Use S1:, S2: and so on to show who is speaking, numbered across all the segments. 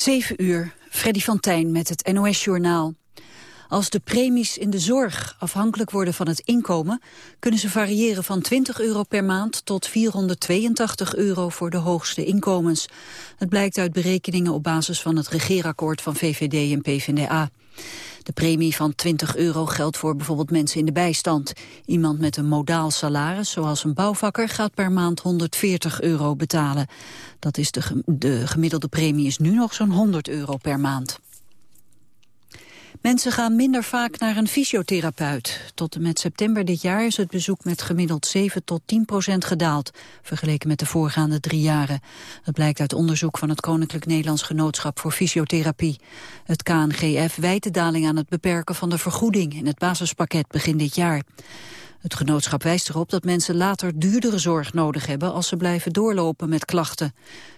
S1: 7 uur, Freddy van Tijn met het NOS-journaal. Als de premies in de zorg afhankelijk worden van het inkomen... kunnen ze variëren van 20 euro per maand tot 482 euro voor de hoogste inkomens. Het blijkt uit berekeningen op basis van het regeerakkoord van VVD en PvdA. De premie van 20 euro geldt voor bijvoorbeeld mensen in de bijstand. Iemand met een modaal salaris, zoals een bouwvakker, gaat per maand 140 euro betalen. Dat is de, de gemiddelde premie is nu nog zo'n 100 euro per maand. Mensen gaan minder vaak naar een fysiotherapeut. Tot en met september dit jaar is het bezoek met gemiddeld 7 tot 10 procent gedaald, vergeleken met de voorgaande drie jaren. Dat blijkt uit onderzoek van het Koninklijk Nederlands Genootschap voor Fysiotherapie. Het KNGF wijt de daling aan het beperken van de vergoeding in het basispakket begin dit jaar. Het genootschap wijst erop dat mensen later duurdere zorg nodig hebben als ze blijven doorlopen met klachten.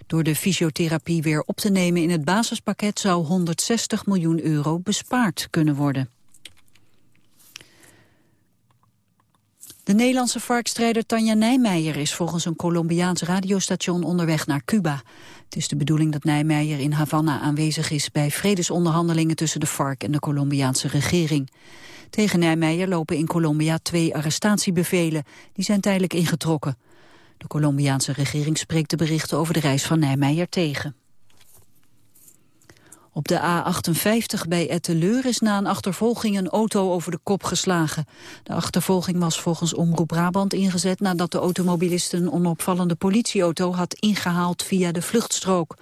S1: Door de fysiotherapie weer op te nemen in het basispakket zou 160 miljoen euro bespaard kunnen worden. De Nederlandse varkstrijder Tanja Nijmeijer is volgens een Colombiaans radiostation onderweg naar Cuba. Het is de bedoeling dat Nijmeijer in Havana aanwezig is bij vredesonderhandelingen tussen de FARC en de Colombiaanse regering. Tegen Nijmeijer lopen in Colombia twee arrestatiebevelen. Die zijn tijdelijk ingetrokken. De Colombiaanse regering spreekt de berichten over de reis van Nijmeijer tegen. Op de A58 bij Etteleur is na een achtervolging een auto over de kop geslagen. De achtervolging was volgens Omroep Brabant ingezet nadat de automobilist een onopvallende politieauto had ingehaald via de vluchtstrook.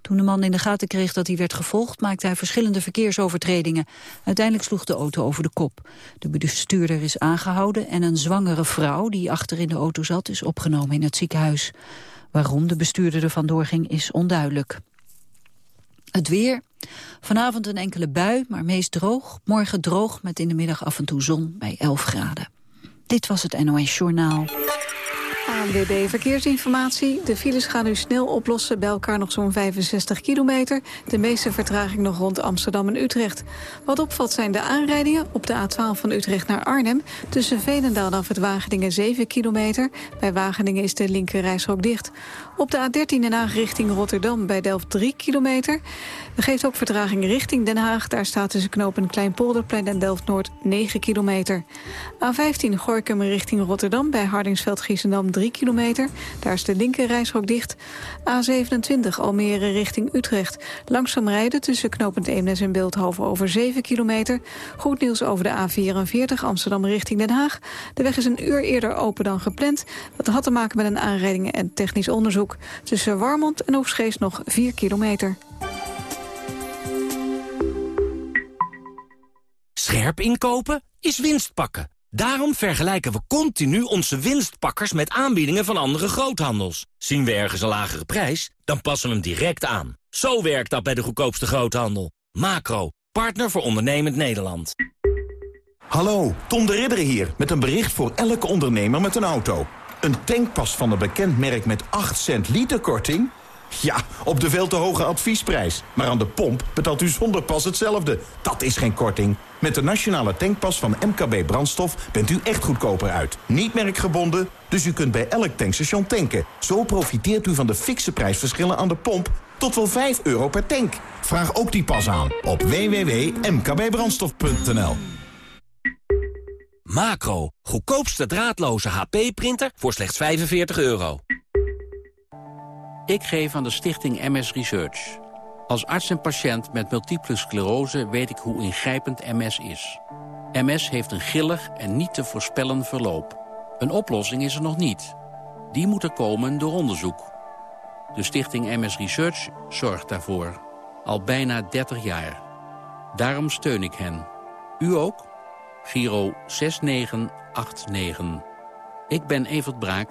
S1: Toen de man in de gaten kreeg dat hij werd gevolgd, maakte hij verschillende verkeersovertredingen. Uiteindelijk sloeg de auto over de kop. De bestuurder is aangehouden en een zwangere vrouw die achter in de auto zat is opgenomen in het ziekenhuis. Waarom de bestuurder er vandoor ging is onduidelijk. Het weer. Vanavond een enkele bui, maar meest droog. Morgen droog met in de middag af en toe zon bij 11 graden. Dit was het NOS Journaal.
S2: ANWB Verkeersinformatie. De files gaan nu snel oplossen, bij elkaar nog zo'n 65 kilometer. De meeste vertraging nog rond Amsterdam en Utrecht. Wat opvalt zijn de aanrijdingen op de A12 van Utrecht naar Arnhem. Tussen Veenendaal en af het Wageningen 7 kilometer. Bij Wageningen is de linker dicht. Op de A13 Den Haag richting Rotterdam bij Delft 3 kilometer. Er geeft ook vertraging richting Den Haag. Daar staat tussen knopen Kleinpolderplein en Delft-Noord 9 kilometer. A15 Gorkum richting Rotterdam bij Hardingsveld-Giessendam 3 kilometer. Daar is de linker dicht. A27 Almere richting Utrecht. Langzaam rijden tussen knopend Eemnes en Beeldhoven over 7 kilometer. Goed nieuws over de A44 Amsterdam richting Den Haag. De weg is een uur eerder open dan gepland. Dat had te maken met een aanrijding en technisch onderzoek. Tussen Warmond en Oegstgeest nog 4 kilometer.
S3: Scherp inkopen is winst pakken. Daarom vergelijken we continu onze winstpakkers met aanbiedingen van andere groothandels. Zien we ergens een lagere prijs, dan passen we hem direct aan. Zo werkt dat bij de goedkoopste groothandel. Macro, partner voor ondernemend Nederland.
S4: Hallo, Tom de Ridder hier, met een bericht voor elke ondernemer met een auto. Een tankpas van een bekend merk met 8 cent liter korting? Ja, op de veel te hoge adviesprijs. Maar aan de pomp betaalt u zonder pas hetzelfde. Dat is geen korting. Met de nationale tankpas van MKB Brandstof bent u echt goedkoper uit. Niet merkgebonden, dus u kunt bij elk tankstation tanken. Zo profiteert u van de fikse prijsverschillen aan de pomp tot wel 5 euro per tank. Vraag ook die pas aan op www.mkbbrandstof.nl
S3: Macro, goedkoopste draadloze HP-printer voor slechts 45 euro.
S5: Ik geef aan de stichting MS Research. Als arts en patiënt met multiple sclerose weet ik hoe ingrijpend MS is. MS heeft een gillig en niet te voorspellen verloop. Een oplossing is er nog niet. Die moet er komen door onderzoek. De stichting MS Research zorgt daarvoor. Al bijna 30 jaar. Daarom steun ik hen. U ook? Giro 6989. Ik ben Evert Braak,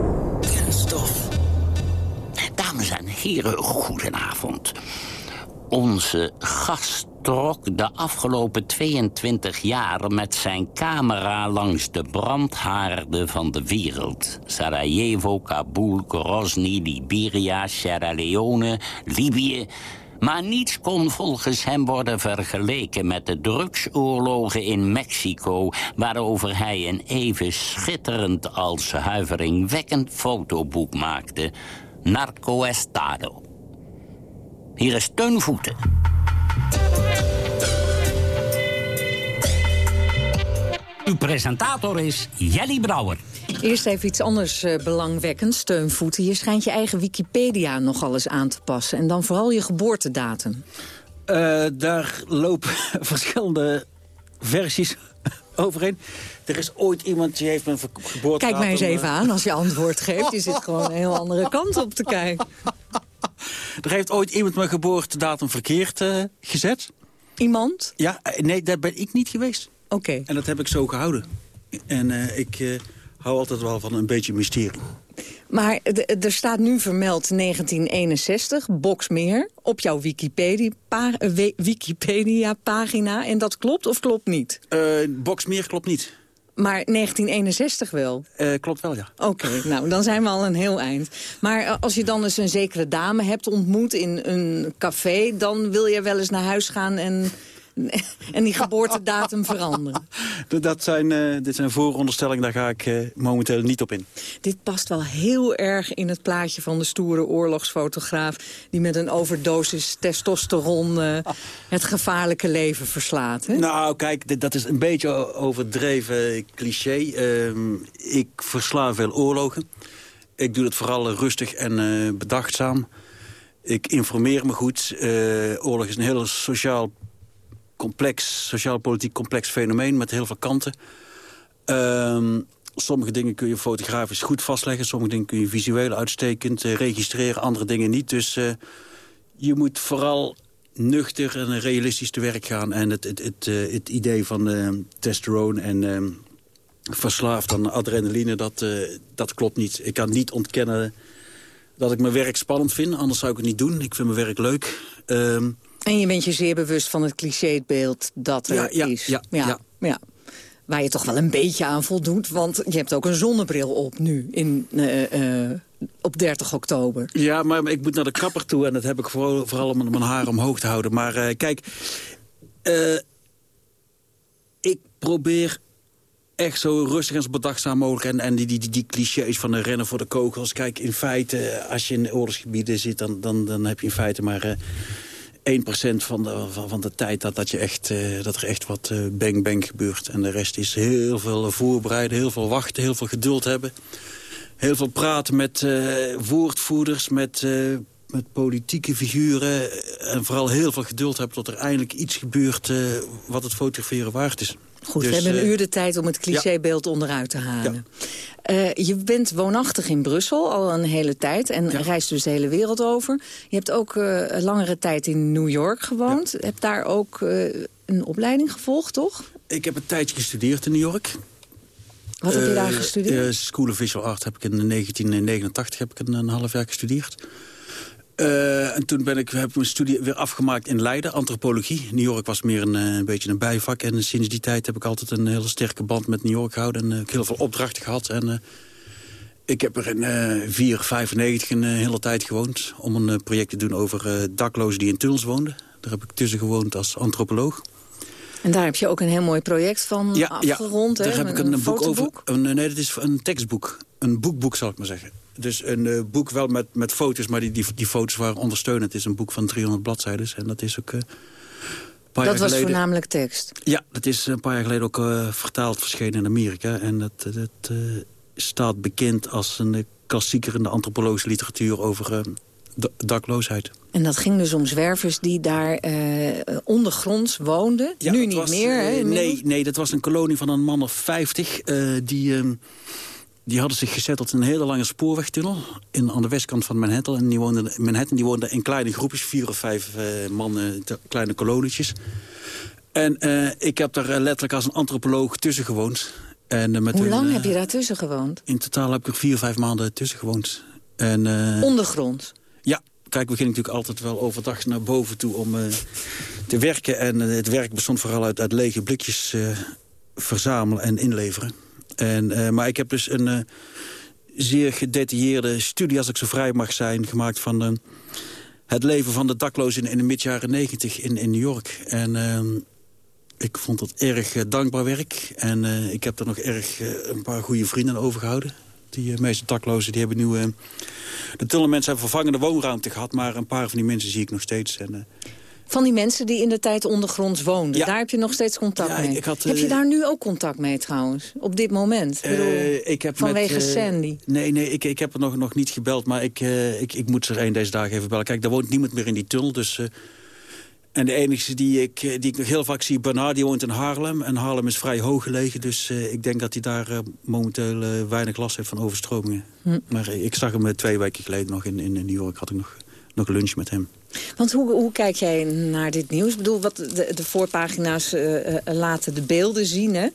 S6: Goedenavond. Onze gast
S7: trok de afgelopen 22 jaar met zijn camera langs de brandhaarden van de wereld. Sarajevo, Kabul, Grozny, Liberia, Sierra Leone, Libië... Maar niets kon volgens hem worden vergeleken met de drugsoorlogen in Mexico... waarover hij een even schitterend als huiveringwekkend fotoboek maakte. Narco Estado. Hier is Teunvoeten. Uw presentator is Jelly Brouwer.
S8: Eerst even iets anders uh, belangwekkends, steunvoeten. Je schijnt je eigen Wikipedia nogal eens aan te passen. En dan vooral je geboortedatum.
S9: Uh, daar lopen verschillende versies overheen. Er is ooit iemand die heeft mijn geboortedatum...
S8: Kijk mij eens even
S9: uh...
S8: aan als je antwoord geeft. Je zit gewoon een heel andere kant op te kijken.
S9: Er heeft ooit iemand mijn geboortedatum verkeerd uh, gezet.
S8: Iemand?
S9: Ja, nee, daar ben ik niet geweest.
S8: Oké. Okay.
S9: En dat heb ik zo gehouden. En uh, ik uh, hou altijd wel van een beetje mysterie.
S8: Maar er staat nu vermeld 1961, Boksmeer, op jouw Wikipedia-pagina. Wikipedia en dat klopt of klopt niet?
S9: Uh, Boksmeer klopt niet.
S8: Maar 1961 wel?
S9: Uh, klopt wel, ja.
S8: Oké, okay, nou, dan zijn we al een heel eind. Maar als je dan eens een zekere dame hebt ontmoet in een café... dan wil je wel eens naar huis gaan en en die geboortedatum veranderen.
S9: Dat zijn, uh, dit zijn vooronderstellingen, daar ga ik uh, momenteel niet op in.
S8: Dit past wel heel erg in het plaatje van de stoere oorlogsfotograaf... die met een overdosis testosteron uh, het gevaarlijke leven verslaat. Hè?
S9: Nou, kijk, dat is een beetje overdreven cliché. Ehm, ik versla veel oorlogen. Ik doe het vooral rustig en bedachtzaam. Ik informeer me goed. oorlog is een heel sociaal complex, sociaal-politiek complex fenomeen met heel veel kanten. Um, sommige dingen kun je fotografisch goed vastleggen. Sommige dingen kun je visueel uitstekend uh, registreren. Andere dingen niet. Dus uh, je moet vooral nuchter en realistisch te werk gaan. En het, het, het, het idee van testosterone en verslaafd aan adrenaline, dat, dat klopt niet. Ik kan niet ontkennen dat ik mijn werk spannend vind. Anders zou ik het niet doen. Ik vind mijn werk leuk. Um,
S8: en je bent je zeer bewust van het clichébeeld dat er
S9: ja, ja,
S8: is.
S9: Ja, ja,
S8: ja, Waar je toch wel een beetje aan voldoet. Want je hebt ook een zonnebril op nu, in, uh, uh, op 30 oktober.
S9: Ja, maar ik moet naar de kapper toe. En dat heb ik vooral, vooral om mijn haar omhoog te houden. Maar uh, kijk, ik probeer echt zo rustig en zo bedachtzaam mogelijk. En, en die, die, die, die clichés van de rennen voor de kogels. Kijk, in feite, als je in oorlogsgebieden zit... dan, dan, dan heb je in feite maar... 1% van de, van, de tijd dat, dat, je echt, uh, dat er echt wat uh, bang bang gebeurt. En de rest is heel veel voorbereiden, heel veel wachten, heel veel geduld hebben. Heel veel praten met uh, woordvoerders, met, met politieke figuren. En vooral heel veel geduld hebben tot er eindelijk iets gebeurt wat het fotograferen waard is.
S8: Goed, dus, we hebben een uur de tijd om het clichébeeld ja. onderuit te halen. Ja. Uh, je bent woonachtig in Brussel al een hele tijd en ja. reist dus de hele wereld over. Je hebt ook uh, langere tijd in New York gewoond. Heb daar ook uh, een opleiding gevolgd, toch?
S9: Ik heb een tijdje gestudeerd in New York.
S8: Wat heb je daar gestudeerd?
S9: School of Visual Art heb ik in 1989 heb ik een, een half jaar gestudeerd. Uh, en toen ben ik, heb ik mijn studie weer afgemaakt in Leiden, antropologie. New York was meer een, een beetje een bijvak. En sinds die tijd heb ik altijd een hele sterke band met New York gehouden. En uh, heel veel opdrachten gehad. En uh, ik heb er in uh, 4, 95 een hele tijd gewoond. Om een project te doen over daklozen die in tunnels woonden. Daar heb ik tussen gewoond als antropoloog.
S8: En daar heb je ook een heel mooi project van
S9: ja,
S8: afgerond,
S9: ja, daar heb ik een, een boek over. Een, nee, dat is een tekstboek. Een boekboek, zal ik maar zeggen. Dus een uh, boek wel met, met foto's, maar die, die, die foto's waren ondersteunend. Het is een boek van 300 bladzijden en dat is ook... Uh,
S8: dat was geleden, voornamelijk tekst?
S9: Ja, dat is een paar jaar geleden ook uh, vertaald verschenen in Amerika. En dat, dat staat bekend als een klassieker in de antropologische literatuur over dakloosheid.
S8: En dat ging dus om zwervers die daar ondergronds woonden?
S9: Ja,
S8: nu niet
S9: was,
S8: meer, hè?
S9: Nee, nee, dat was een kolonie van een man of 50 die ehm, die hadden zich gezetteld in een hele lange spoorwegtunnel... In, aan de westkant van Manhattan. En die woonden, Manhattan die woonden in kleine groepjes, vier of vijf uh, mannen, kleine kolonietjes. En uh, ik heb daar letterlijk als een antropoloog tussen gewoond. En, met
S8: Hoe lang heb je daar tussen gewoond?
S9: In totaal heb ik er vier, vijf maanden tussen gewoond. En,
S8: Ondergrond?
S9: Ja, kijk, we gingen natuurlijk altijd wel overdag naar boven toe om uh, te werken. En het werk bestond vooral uit, uit lege blikjes verzamelen en inleveren. En, maar ik heb dus een zeer gedetailleerde studie, als ik zo vrij mag zijn, gemaakt van het leven van de daklozen in, de mid-jaren negentig in, in New York. En ehm, ik vond dat erg dankbaar werk. En ik heb er nog erg een paar goede vrienden overgehouden. Die meeste daklozen die hebben nu... de tunnelmensen hebben vervangende woonruimte gehad... maar een paar van die mensen zie ik nog steeds. En,
S8: van die mensen die in de tijd ondergronds woonden. Ja. Daar heb je nog steeds contact ja, mee. Had, heb je daar nu ook contact mee trouwens? Op dit moment? Ik bedoel, ik heb vanwege met, Sandy?
S9: Nee, nee ik, ik heb er nog, nog niet gebeld. Maar ik, ik, ik moet ze er een deze dagen even bellen. Kijk, daar woont niemand meer in die tunnel. Dus en de enige die ik, die ik nog heel vaak zie, Bernard, die woont in Haarlem. En Haarlem is vrij hoog gelegen, dus uh, ik denk dat hij daar uh, momenteel uh, weinig last heeft van overstromingen. Hm. Maar ik zag hem twee weken geleden nog in, in New York, had ik nog, nog lunch met hem.
S8: Want hoe, hoe kijk jij naar dit nieuws? Ik bedoel, wat de, de voorpagina's laten de beelden zien, hè?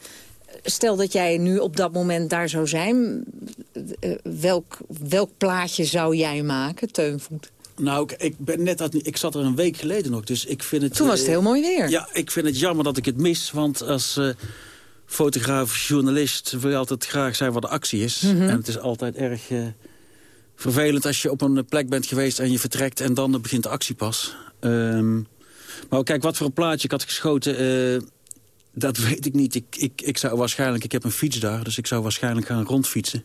S8: Stel dat jij nu op dat moment daar zou zijn, welk, welk plaatje zou jij maken, Teunvoet?
S9: Nou, ik, ben net dat, ik zat er een week geleden nog, dus ik vind het...
S8: Toen was het heel mooi weer.
S9: Ja, ik vind het jammer dat ik het mis, want als uh, fotograaf, journalist... wil je altijd graag zijn wat de actie is. Mhm. En het is altijd erg uh, vervelend als je op een plek bent geweest en je vertrekt... en dan begint de actie pas. Um, maar kijk, wat voor een plaatje ik had geschoten... Uh, dat weet ik niet. Ik, ik, ik zou waarschijnlijk, ik heb een fiets daar, dus ik zou waarschijnlijk gaan rondfietsen.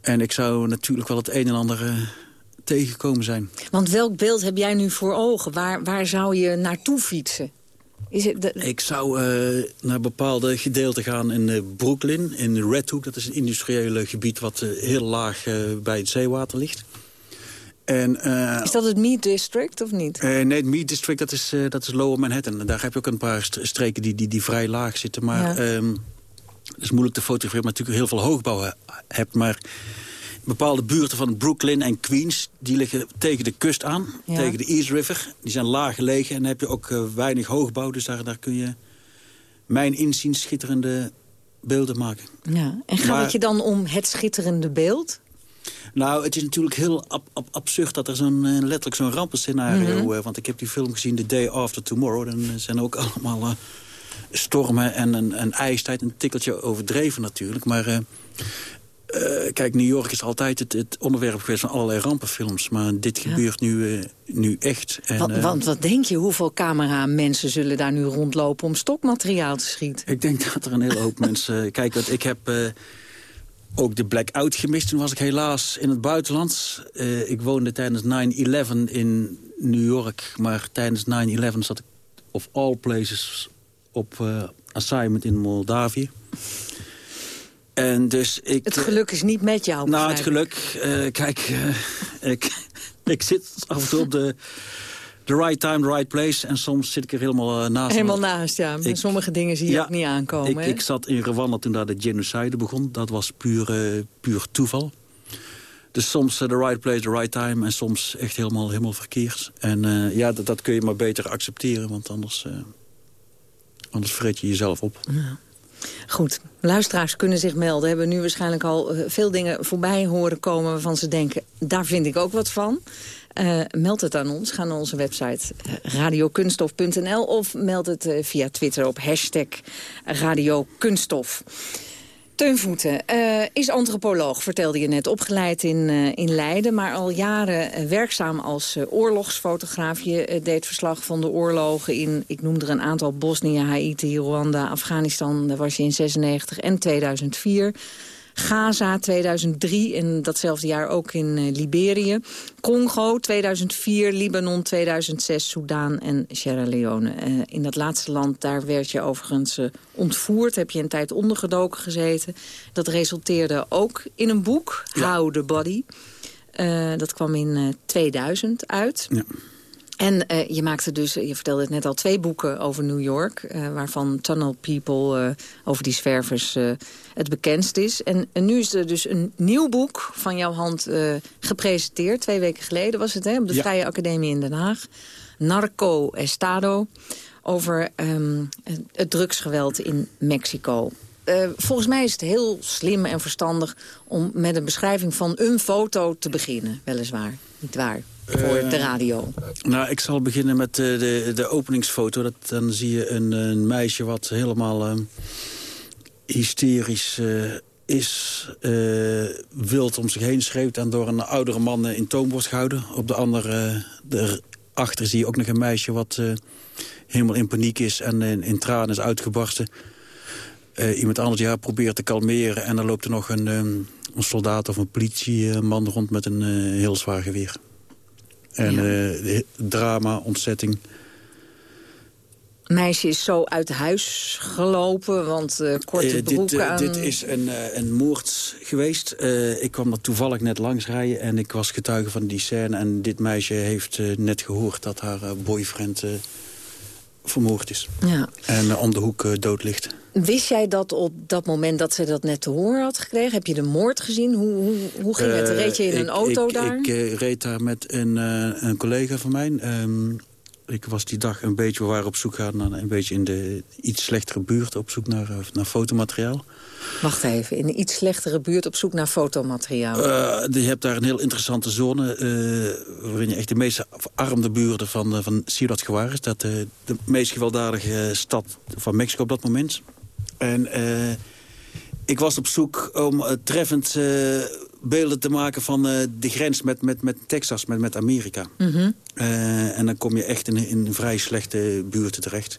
S9: En ik zou natuurlijk wel het een en ander tegengekomen zijn.
S8: Want welk beeld heb jij nu voor ogen? Waar, waar zou je naartoe fietsen?
S9: Is het de... Ik zou uh, naar bepaalde gedeelten gaan in uh, Brooklyn, in Red Hook. Dat is een industriële gebied wat uh, heel laag bij het zeewater ligt.
S8: En, is dat het Meat District of niet?
S9: nee, het Meat District dat is, dat is Lower Manhattan. Daar heb je ook een paar streken die, die, die vrij laag zitten. Maar ja. um, het is moeilijk te fotograferen, maar natuurlijk heel veel hoogbouw hebt. Maar bepaalde buurten van Brooklyn en Queens... die liggen tegen de kust aan, tegen de East River. Die zijn laag gelegen en dan heb je ook uh, weinig hoogbouw. Dus daar, daar kun je, mijn inziens, schitterende beelden maken.
S8: Ja. En gaat het je dan om het schitterende beeld?
S9: Nou, het is natuurlijk heel ab ab absurd dat er zo'n uh, letterlijk zo'n rampenscenario... Mm want ik heb die film gezien, The Day After Tomorrow. Dan zijn ook allemaal stormen en een, een ijstijd. Een tikkeltje overdreven natuurlijk. Maar uh, kijk, New York is altijd het, het, onderwerp geweest van allerlei rampenfilms. Maar dit gebeurt nu, uh, nu echt.
S8: En, want, uh, want, wat denk je, hoeveel cameramensen zullen daar nu rondlopen om stokmateriaal te schieten?
S9: Ik denk dat er een hele hoop mensen... Kijk, want ik heb ook de blackout gemist. Toen was ik helaas in het buitenland. ik woonde tijdens 9-11 in New York. Maar tijdens 9-11 zat ik of all places op assignment in Moldavië. En dus ik,
S8: het geluk is niet met jou,
S9: Nou, het geluk... Uh, kijk, uh, ik, ik zit af en toe op de, the right time, the right place. En soms zit ik er helemaal uh, naast.
S8: Helemaal naast, ja. Ik, sommige dingen zie je ja, ook niet aankomen.
S9: Ik, ik, zat in Rwanda toen daar de genocide begon. Dat was puur, puur toeval. Dus soms the right place, the right time. En soms echt helemaal, helemaal verkeerd. En ja, dat, dat kun je maar beter accepteren. Want anders, anders vreet je jezelf op. Ja.
S8: Goed, luisteraars kunnen zich melden. Hebben nu waarschijnlijk al eh, veel dingen voorbij horen komen... waarvan ze denken, daar vind ik ook wat van. Uh, meld het aan ons. Ga naar onze website uh, radiokunstof.nl... of meld het via Twitter op hashtag radiokunststof. Teun Voeten uh, is antropoloog, vertelde je net. Opgeleid in, uh, in Leiden, maar al jaren uh, werkzaam als oorlogsfotograaf. Je deed verslag van de oorlogen in, ik noemde er een aantal... Bosnië, Haiti, Rwanda, Afghanistan. Daar was je in 96 en 2004. Gaza 2003 en datzelfde jaar ook in uh, Liberië. Congo 2004, Libanon 2006, Soudaan en Sierra Leone. Uh, in dat laatste land, daar werd je overigens uh, ontvoerd. Heb je een tijd ondergedoken gezeten. Dat resulteerde ook in een boek, ja. How the Body. dat kwam in 2000 uit. Ja. En uh, je maakte dus, je vertelde het net al, twee boeken over New York... Uh, waarvan Tunnel People, uh, over die zwervers, het bekendst is. En, en, nu is er dus een nieuw boek van jouw hand gepresenteerd. Twee weken geleden was het, hè, op de ja. Vrije Academie in Den Haag. Narco Estado, over um, het drugsgeweld in Mexico. volgens mij is het heel slim en verstandig om met een beschrijving van een foto te beginnen, weliswaar. Niet waar? Voor de radio?
S9: Nou, ik zal beginnen met de, de openingsfoto. Dat, dan zie je een, een meisje wat helemaal hysterisch is uh, wild om zich heen schreeuwt... en door een oudere man in toom wordt gehouden. Op de andere, achter zie je ook nog een meisje wat helemaal in paniek is... en in, in tranen is uitgebarsten. Iemand anders die haar probeert te kalmeren... en dan loopt er nog een, um, een soldaat of een politieman rond met een heel zwaar geweer. En ja. drama, ontzetting
S8: meisje is zo uit huis gelopen, want uh, korte uh, broeken
S9: dit,
S8: aan...
S9: Dit is een, een moord geweest. ik kwam er toevallig net langs rijden en ik was getuige van die scène. En dit meisje heeft net gehoord dat haar boyfriend vermoord is.
S8: Ja.
S9: En om de hoek dood ligt.
S8: Wist jij dat op dat moment dat ze dat net te horen had gekregen? Heb je de moord gezien? Hoe, hoe, hoe ging het? Reed je in een auto
S9: ik,
S8: daar?
S9: Ik reed daar met een, een collega van mij... Um, ik was die dag een beetje, we waren op zoek gaan naar een beetje in de iets slechtere buurt op zoek naar, naar fotomateriaal.
S8: Wacht even, in een iets slechtere buurt op zoek naar fotomateriaal?
S9: Uh, je hebt daar een heel interessante zone... Uh, waarin je echt de meest verarmde buurten van, uh, van Ciudad Juarez... dat de meest gewelddadige stad van Mexico op dat moment. En ik was op zoek om treffend beelden te maken van de grens met, met, met Texas, met, met Amerika.
S8: Mm -hmm.
S9: uh, en dan kom je echt in, in vrij slechte buurten terecht.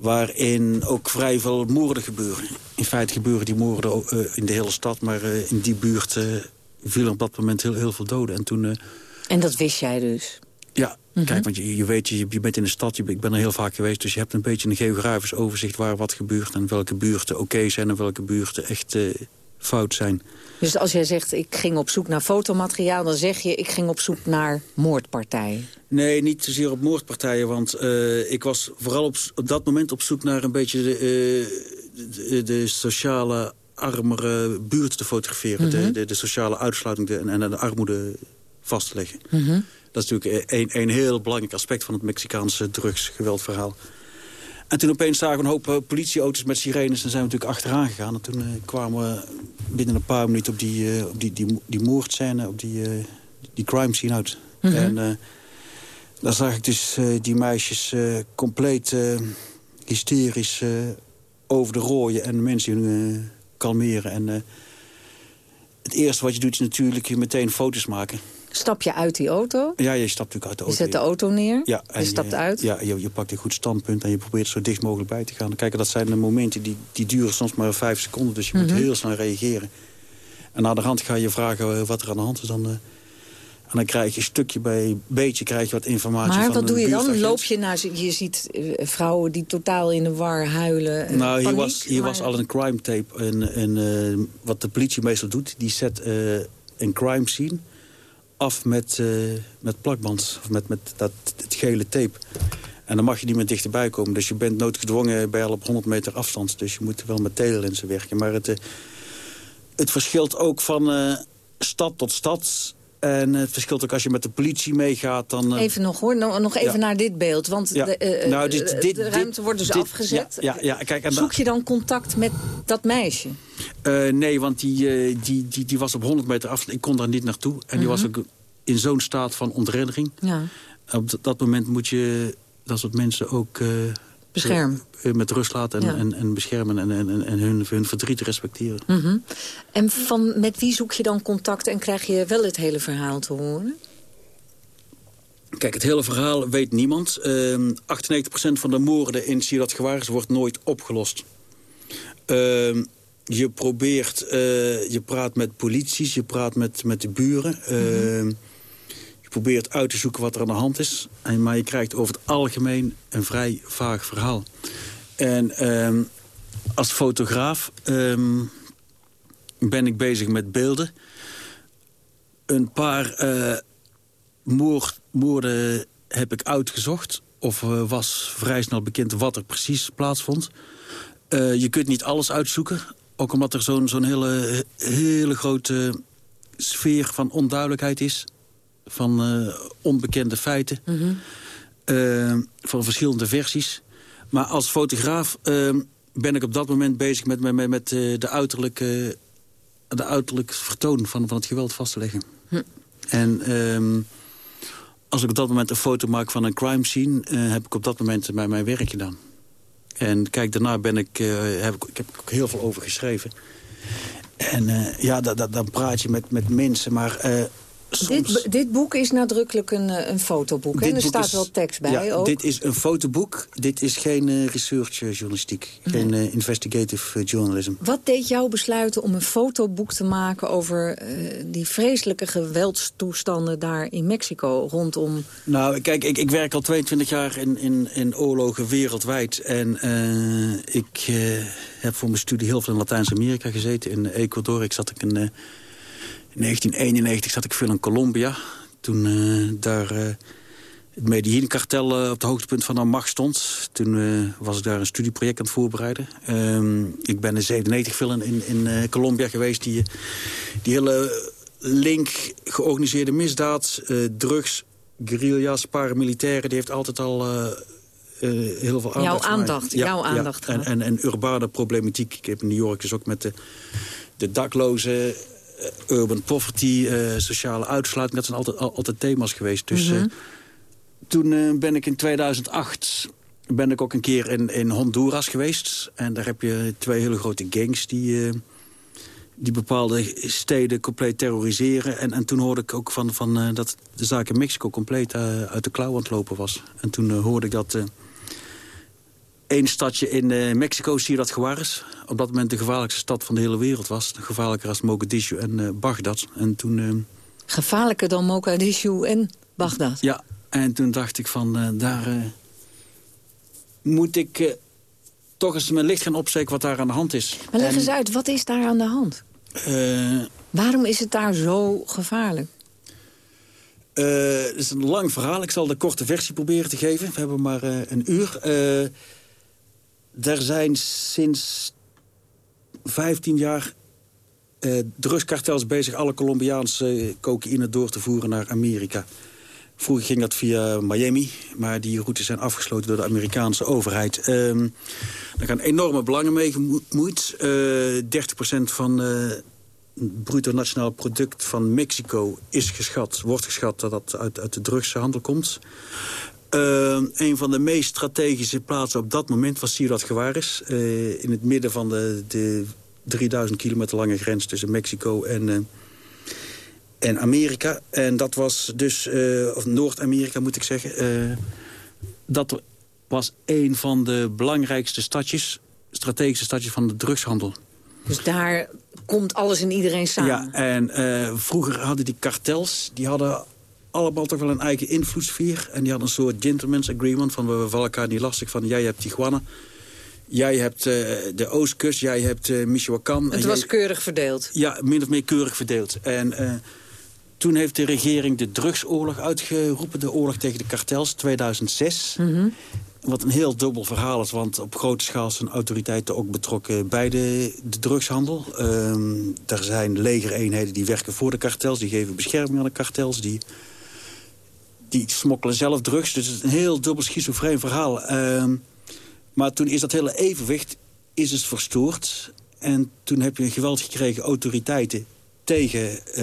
S9: Waarin ook vrij veel moorden gebeuren. In feite gebeuren die moorden uh, in de hele stad. Maar in die buurt vielen op dat moment heel, heel veel doden. En, toen,
S8: en dat wist jij dus?
S9: Ja, mm -hmm. kijk, want je, je weet, je, je bent in de stad, je, ik ben er heel vaak geweest... dus je hebt een beetje een geografisch overzicht waar wat gebeurt... en welke buurten oké okay zijn en welke buurten echt fout zijn.
S8: Dus als jij zegt, ik ging op zoek naar fotomateriaal... dan zeg je, ik ging op zoek naar moordpartijen.
S9: Nee, niet zozeer op moordpartijen. Want uh, ik was vooral op, op dat moment op zoek naar een beetje de, uh, de, de sociale armere buurt te fotograferen. Mm -hmm. de, de, de, sociale uitsluiting de, en, en de armoede vast te leggen.
S8: Mm -hmm.
S9: Dat is natuurlijk een, een heel belangrijk aspect van het Mexicaanse drugsgeweldverhaal. En toen opeens zagen we een hoop politieauto's met sirenes... en zijn we natuurlijk achteraan gegaan. En toen uh, kwamen we binnen een paar minuten op die, uh, op die, die, die moordscène... op die, die crime scene uit.
S8: Mhm.
S9: Mm -hmm. En daar zag ik dus die meisjes compleet hysterisch over de rooien... en mensen kalmeren. En het eerste wat je doet is natuurlijk meteen foto's maken...
S8: Stap je uit die auto?
S9: Ja, je stapt natuurlijk uit de auto.
S8: Je zet de auto neer?
S9: Ja.
S8: Je stapt uit?
S9: Ja, je, je pakt een goed standpunt en je probeert zo dicht mogelijk bij te gaan. Kijk, dat zijn de momenten die, die duren soms maar vijf seconden. Dus je
S8: Mhm.
S9: moet heel snel reageren. En na de hand ga je vragen wat er aan de hand is. Dan, en dan krijg je stukje bij beetje krijg je wat informatie
S8: maar
S9: van
S8: wat doe je dan? Loop je naar... Je ziet uh, vrouwen die totaal in de war huilen. Uh,
S9: Nou, hier,
S8: paniek,
S9: was, hier
S8: maar...
S9: was al een crime tape. En, en uh, wat de politie meestal doet, die zet een crime scene af met, uh, met plakband, of met, met dat, het gele tape. En dan mag je niet meer dichterbij komen. Dus je bent noodgedwongen bij al op 100 meter afstand. Dus je moet wel met telelensen werken. Maar het, het verschilt ook van stad tot stad. En het verschilt ook als je met de politie meegaat. Dan,
S8: Even nog hoor, nog, nog even
S9: ja.
S8: naar dit beeld. Want
S9: Ja.
S8: de,
S9: Nou, dit- dit-
S8: de ruimte
S9: dit-
S8: wordt dus afgezet.
S9: ja, ja, kijk, en
S8: Zoek je dan contact met dat meisje?
S9: Uh, nee, want die, die, die, die was op 100 meter afstand. Ik kon daar niet naartoe. En die was ook in zo'n staat van ontreddering.
S8: Ja.
S9: Op dat moment moet je dat soort mensen ook... Uh,
S8: Beschermen.
S9: met rust laten en,
S8: Ja.
S9: en, en beschermen en, en, en hun, hun verdriet respecteren.
S8: Mhm. En van, met wie zoek je dan contact en krijg je wel het hele verhaal te horen?
S9: Kijk, het hele verhaal weet niemand. Uh, 98% van de moorden in Juarez wordt nooit opgelost. Uh, je probeert, uh, je praat met polities, je praat met, met de buren. Uh, Je probeert uit te zoeken wat er aan de hand is. En, maar je krijgt over het algemeen een vrij vaag verhaal. En um, als fotograaf um, ben ik bezig met beelden. Een paar moord, moorden heb ik uitgezocht. Of uh, was vrij snel bekend wat er precies plaatsvond. Uh, je kunt niet alles uitzoeken. Ook omdat er zo'n zo'n hele, hele grote sfeer van onduidelijkheid is. Van uh, onbekende feiten.
S8: Mm -hmm.
S9: uh, van verschillende versies. Maar als fotograaf uh, ben ik op dat moment bezig met, met, met de, uiterlijke, de uiterlijk vertoon van, van het geweld vast te leggen.
S8: Hm.
S9: En um, als ik op dat moment een foto maak van een crime scene... Heb ik op dat moment bij mijn werk gedaan. En kijk, daarna ben ik, heb ik, ik heb ook heel veel over geschreven. En uh, ja, dan praat je met, met mensen, maar
S8: dit, dit, boek is nadrukkelijk een, eh, een fotoboek. En er staat wel tekst bij
S9: ja,
S8: ook.
S9: Dit is een fotoboek. Dit is geen uh, research-journalistiek. Geen uh, investigative journalism.
S8: Wat deed jou besluiten om een fotoboek te maken... over die vreselijke geweldstoestanden daar in Mexico rondom...
S9: Nou, kijk, ik, ik werk al 22 jaar in, in, in oorlogen wereldwijd. En ik heb voor mijn studie heel veel in Latijns-Amerika gezeten. In Ecuador. Ik zat ik in in 1991 zat ik veel in Colombia. Toen uh, daar uh, het Medellin-kartel uh, op het hoogtepunt van de macht stond. Toen was ik daar een studieproject aan het voorbereiden. Ehm, ik ben in 97 veel in, in Colombia geweest. Die, die hele link, georganiseerde misdaad, drugs, guerrillas, paramilitairen... die heeft altijd al... heel veel aandacht.
S8: Jouw aandacht, ja, jouw aandacht.
S9: Ja. En, en, en, urbane problematiek. Ik heb in New York dus ook met de, de daklozen eh, urban poverty, uh, sociale uitsluiting. Dat zijn altijd, altijd thema's geweest. Dus mm -hmm. toen ben ik in 2008 ben ik ook een keer in, in Honduras geweest. En daar heb je twee hele grote gangs die, die bepaalde steden compleet terroriseren. En, en toen hoorde ik ook van, van, dat de zaak in Mexico compleet uit de klauw aan het lopen was. En toen hoorde ik dat één stadje in uh, Mexico, Ciudad Juarez. Op dat moment de gevaarlijkste stad van de hele wereld was. Gevaarlijker als Mogadishu en uh, Bagdad. En toen, uh,
S8: Gevaarlijker dan Mogadishu en Bagdad?
S9: Ja, en toen dacht ik van daar moet ik toch eens mijn licht gaan opsteken wat daar aan de hand is.
S8: Maar leg eens uit, wat is daar aan de hand? Waarom is het daar zo gevaarlijk?
S9: het is een lang verhaal. Ik zal de korte versie proberen te geven. We hebben maar een uur er zijn sinds 15 jaar uh, drugskartels bezig... alle Colombiaanse cocaïne door te voeren naar Amerika. Vroeger ging dat via Miami, maar die routes zijn afgesloten door de Amerikaanse overheid. Uh, daar gaan enorme belangen mee gemoeid. Uh, eh, 30% van het bruto nationaal product van Mexico is geschat, wordt geschat dat dat uit, uit de drugshandel komt. Uh, een van de meest strategische plaatsen op dat moment was Ciudad Juarez. Uh, in het midden van de, de 3000 kilometer lange grens tussen Mexico en, uh, en Amerika. En dat was dus, of Noord-Amerika moet ik zeggen. dat was een van de belangrijkste stadjes, strategische stadjes van de drugshandel.
S8: Dus daar komt alles en iedereen samen?
S9: Ja, en vroeger hadden die kartels, die hadden allemaal toch wel een eigen invloedssfeer. En die hadden een soort gentleman's agreement van we vallen elkaar niet lastig van jij hebt Tijuana. Jij hebt uh, de Oostkust, jij hebt uh, Michoacán.
S8: Het was keurig verdeeld?
S9: Ja, min of meer keurig verdeeld. En uh, toen heeft de regering de drugsoorlog uitgeroepen. De oorlog tegen de kartels, 2006. Mm -hmm. Wat een heel dubbel verhaal is, want op grote schaal zijn autoriteiten ook betrokken bij de, de drugshandel. Um, er zijn legereenheden die werken voor de kartels, die geven bescherming aan de kartels. Die die smokkelen zelf drugs. Dus het is een heel dubbel schizofreen verhaal. Ehm, maar toen is dat hele evenwicht is het verstoord. En toen heb je een geweld gekregen autoriteiten tegen uh,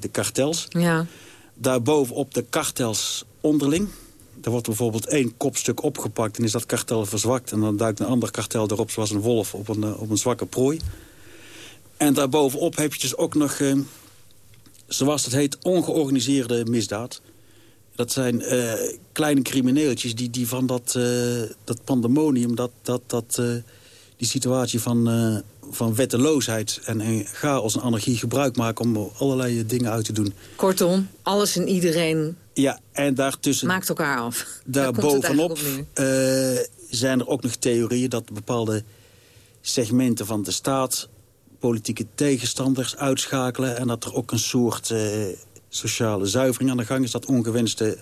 S9: de kartels.
S8: Ja.
S9: Daarbovenop de kartels onderling. Er wordt bijvoorbeeld één kopstuk opgepakt en is dat kartel verzwakt. En dan duikt een ander kartel erop, zoals een wolf, op een, eh, op een zwakke prooi. En daarbovenop heb je dus ook nog, uh, zoals het heet, ongeorganiseerde misdaad. Dat zijn uh, kleine crimineeltjes die, die van dat, uh, dat pandemonium... Dat, dat, dat, uh, die situatie van, van wetteloosheid en, en chaos en anarchie gebruik maken... om allerlei dingen uit te doen.
S8: Kortom, alles en iedereen
S9: ja, en daartussen,
S8: maakt elkaar af.
S9: Daar bovenop zijn er ook nog theorieën... dat bepaalde segmenten van de staat politieke tegenstanders uitschakelen... en dat er ook een soort sociale zuivering aan de gang is. Dat ongewenste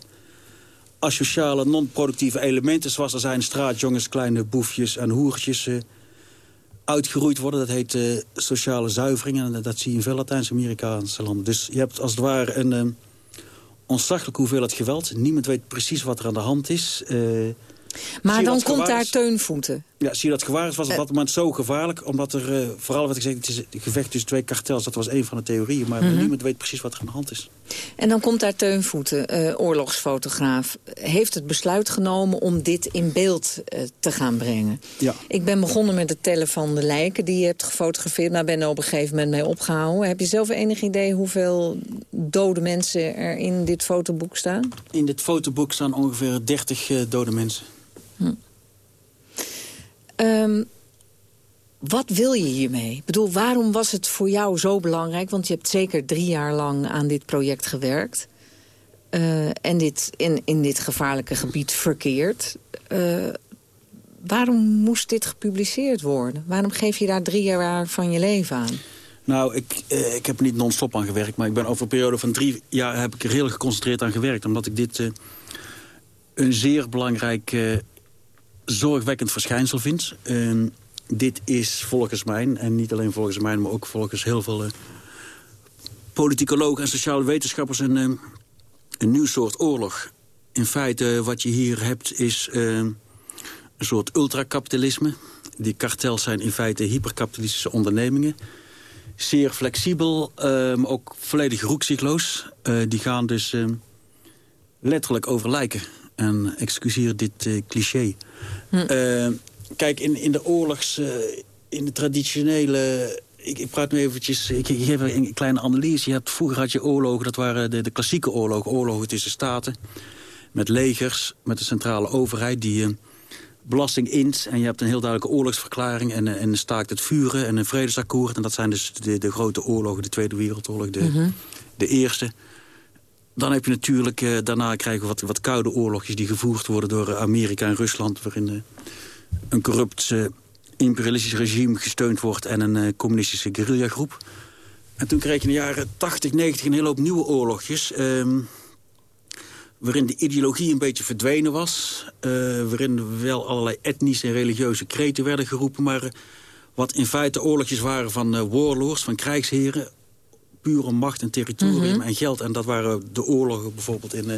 S9: asociale, non-productieve elementen... zoals er zijn straatjongens, kleine boefjes en hoertjes... Uh, uitgeroeid worden. Dat heet uh, sociale zuivering. En dat zie je in veel Latijns-Amerikaanse landen. Dus je hebt als het ware een uh, ontzaglijk hoeveelheid geweld. Niemand weet precies wat er aan de hand is.
S8: maar dan komt daar Teunvoeten
S9: Ja, zie je dat gevaar is, was op
S8: Eh.
S9: dat moment zo gevaarlijk. Omdat er, eh, vooral wat ik zeg, het is een gevecht tussen twee kartels. Dat was een van de theorieën. Maar
S8: Mhm.
S9: niemand weet precies wat er aan de hand is.
S8: En dan komt daar Teun Voeten, eh, oorlogsfotograaf. Heeft het besluit genomen om dit in beeld te gaan brengen.
S9: Ja.
S8: Ik ben begonnen met het tellen van de lijken die je hebt gefotografeerd... maar ben er op een gegeven moment mee opgehouden. Heb je zelf enig idee hoeveel dode mensen er in dit fotoboek staan?
S9: In dit fotoboek staan ongeveer 30 eh, dode mensen.
S8: Ehm, wat wil je hiermee? Ik bedoel, waarom was het voor jou zo belangrijk? Want je hebt zeker drie jaar lang aan dit project gewerkt. eh, en dit, in, in dit gevaarlijke gebied verkeerd. Eh, waarom moest dit gepubliceerd worden? Waarom geef je daar drie jaar van je leven aan?
S9: Nou, ik, eh, ik heb niet non-stop aan gewerkt. Maar ik ben over een periode van drie jaar heb ik er heel geconcentreerd aan gewerkt. Omdat ik dit eh, een zeer belangrijk, eh, zorgwekkend verschijnsel vind. En dit is volgens mij, en niet alleen volgens mij... maar ook volgens heel veel eh, politicologen en sociale wetenschappers... een, eh, een nieuw soort oorlog. In feite wat je hier hebt is eh, een soort ultracapitalisme. Die kartels zijn in feite hyperkapitalistische ondernemingen zeer flexibel, eh, maar ook volledig roekzichtloos. Eh, die gaan dus eh, letterlijk over lijken. En excuseer dit eh, cliché. Eh, kijk, in, in de oorlogs... eh, in de traditionele... Ik, ik praat nu eventjes... Ik, ik geef een kleine analyse. Je hebt, vroeger had je oorlogen, dat waren de, de klassieke oorlogen. Oorlogen tussen staten. Met legers, met de centrale overheid... die belasting int. En je hebt een heel duidelijke oorlogsverklaring... en, en een staakt het vuren en een vredesakkoord. En dat zijn dus de, de grote oorlogen. De Tweede Wereldoorlog, de, de Eerste. Dan heb je natuurlijk, eh, daarna krijgen we wat, wat koude oorlogjes... die gevoerd worden door eh, Amerika en Rusland... waarin eh, een corrupt imperialistisch regime gesteund wordt... en een communistische guerrillagroep. En toen kreeg je in de jaren 80, 90 een hele hoop nieuwe oorlogjes... ehm, waarin de ideologie een beetje verdwenen was. waarin wel allerlei etnische en religieuze kreten werden geroepen... maar wat in feite oorlogjes waren van warlords, van krijgsheren... pure macht en territorium en geld. En dat waren de oorlogen bijvoorbeeld in eh,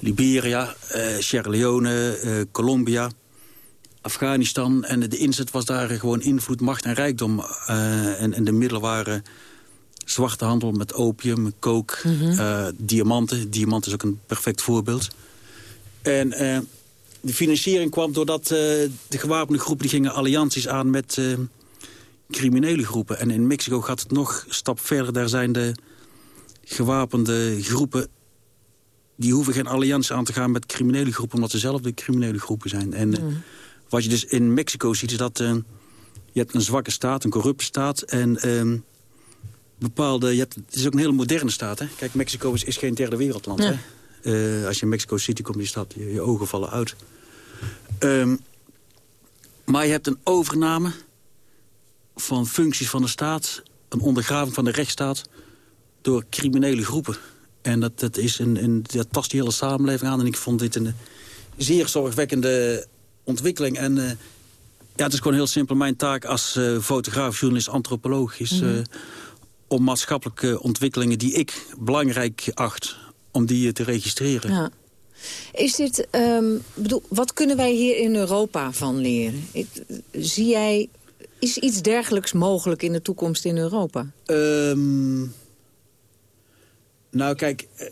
S9: Liberia, eh, Sierra Leone, eh, Colombia... Afghanistan. En de inzet was daar gewoon invloed, macht en rijkdom. En, en de middelen waren zwarte handel met opium, kook, eh, diamanten. Diamanten is ook een perfect voorbeeld. En de financiering kwam doordat de gewapende groepen... die gingen allianties aan met criminele groepen. En in Mexico gaat het nog een stap verder. Daar zijn de gewapende groepen... die hoeven geen alliantie aan te gaan met criminele groepen... omdat ze zelf de criminele groepen zijn. En eh, wat je dus in Mexico ziet is dat... eh, je hebt een zwakke staat, een corrupte staat... en ehm, bepaalde... Je hebt, het is ook een hele moderne staat. Hè? Kijk, Mexico is, is geen derde wereldland.
S8: Ja.
S9: Hè? Eh, als je in Mexico City komt, die stad, je, je ogen vallen uit. Ehm, maar je hebt een overname van functies van de staat... een ondergraving van de rechtsstaat door criminele groepen. En dat, dat, is een, een, dat tast die hele samenleving aan. En ik vond dit een zeer zorgwekkende ontwikkeling. En eh, ja, het is gewoon heel simpel. Mijn taak als eh, fotograaf, journalist, antropoloog... is eh, om maatschappelijke ontwikkelingen die ik belangrijk acht... om die te registreren.
S8: Ja. Is dit, ehm, bedoel, wat kunnen wij hier in Europa van leren? Ik, zie jij, is iets dergelijks mogelijk in de toekomst in Europa?
S9: Ehm, nou, kijk, eh,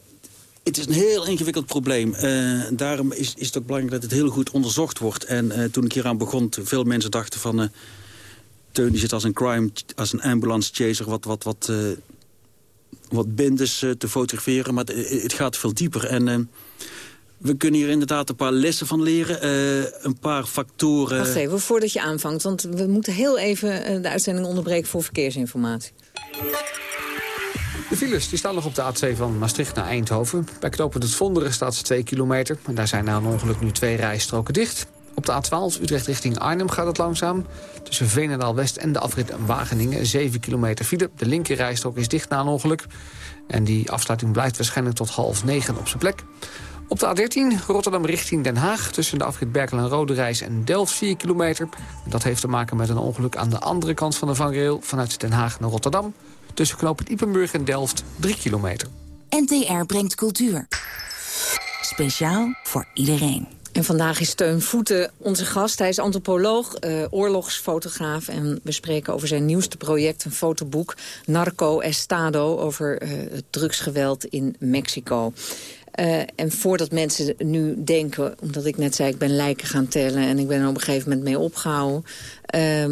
S9: het is een heel ingewikkeld probleem. Eh, daarom is, is het ook belangrijk dat het heel goed onderzocht wordt. En eh, toen ik hier aan begon, veel mensen dachten van... eh Teun die zit als een crime, als een ambulance chaser... wat, wat, wat, wat bendes te fotograferen, maar het, het gaat veel dieper. En we kunnen hier inderdaad een paar lessen van leren. eh, een paar factoren...
S8: Wacht even, voordat je aanvangt, want we moeten heel even eh, de uitzending onderbreken voor verkeersinformatie.
S10: De files die staan nog op de A2 van Maastricht naar Eindhoven. Bij knooppunt het Vonderen staat ze 2 kilometer. En daar zijn na een ongeluk nu twee rijstroken dicht. Op de A12 Utrecht richting Arnhem gaat het langzaam. Tussen Veenendaal West en de afrit Wageningen 7 kilometer file. De linker rijstrook is dicht na een ongeluk. En die afsluiting blijft waarschijnlijk tot half negen op zijn plek. Op de A13 Rotterdam richting Den Haag... tussen de afrit Berkel en Rode Reis en Delft 4 kilometer. Dat heeft te maken met een ongeluk aan de andere kant van de vangrail... vanuit Den Haag naar Rotterdam. Tussen knooppunt Ippenburg en Delft 3 kilometer.
S11: NTR brengt cultuur. Speciaal voor iedereen.
S8: En vandaag is Steun Voeten onze gast. Hij is antropoloog, uh, oorlogsfotograaf... en we spreken over zijn nieuwste project, een fotoboek... Narco Estado, over uh, het drugsgeweld in Mexico. Uh, en voordat mensen nu denken, omdat ik net zei... ik ben lijken gaan tellen en ik ben er op een gegeven moment mee opgehouden... Uh,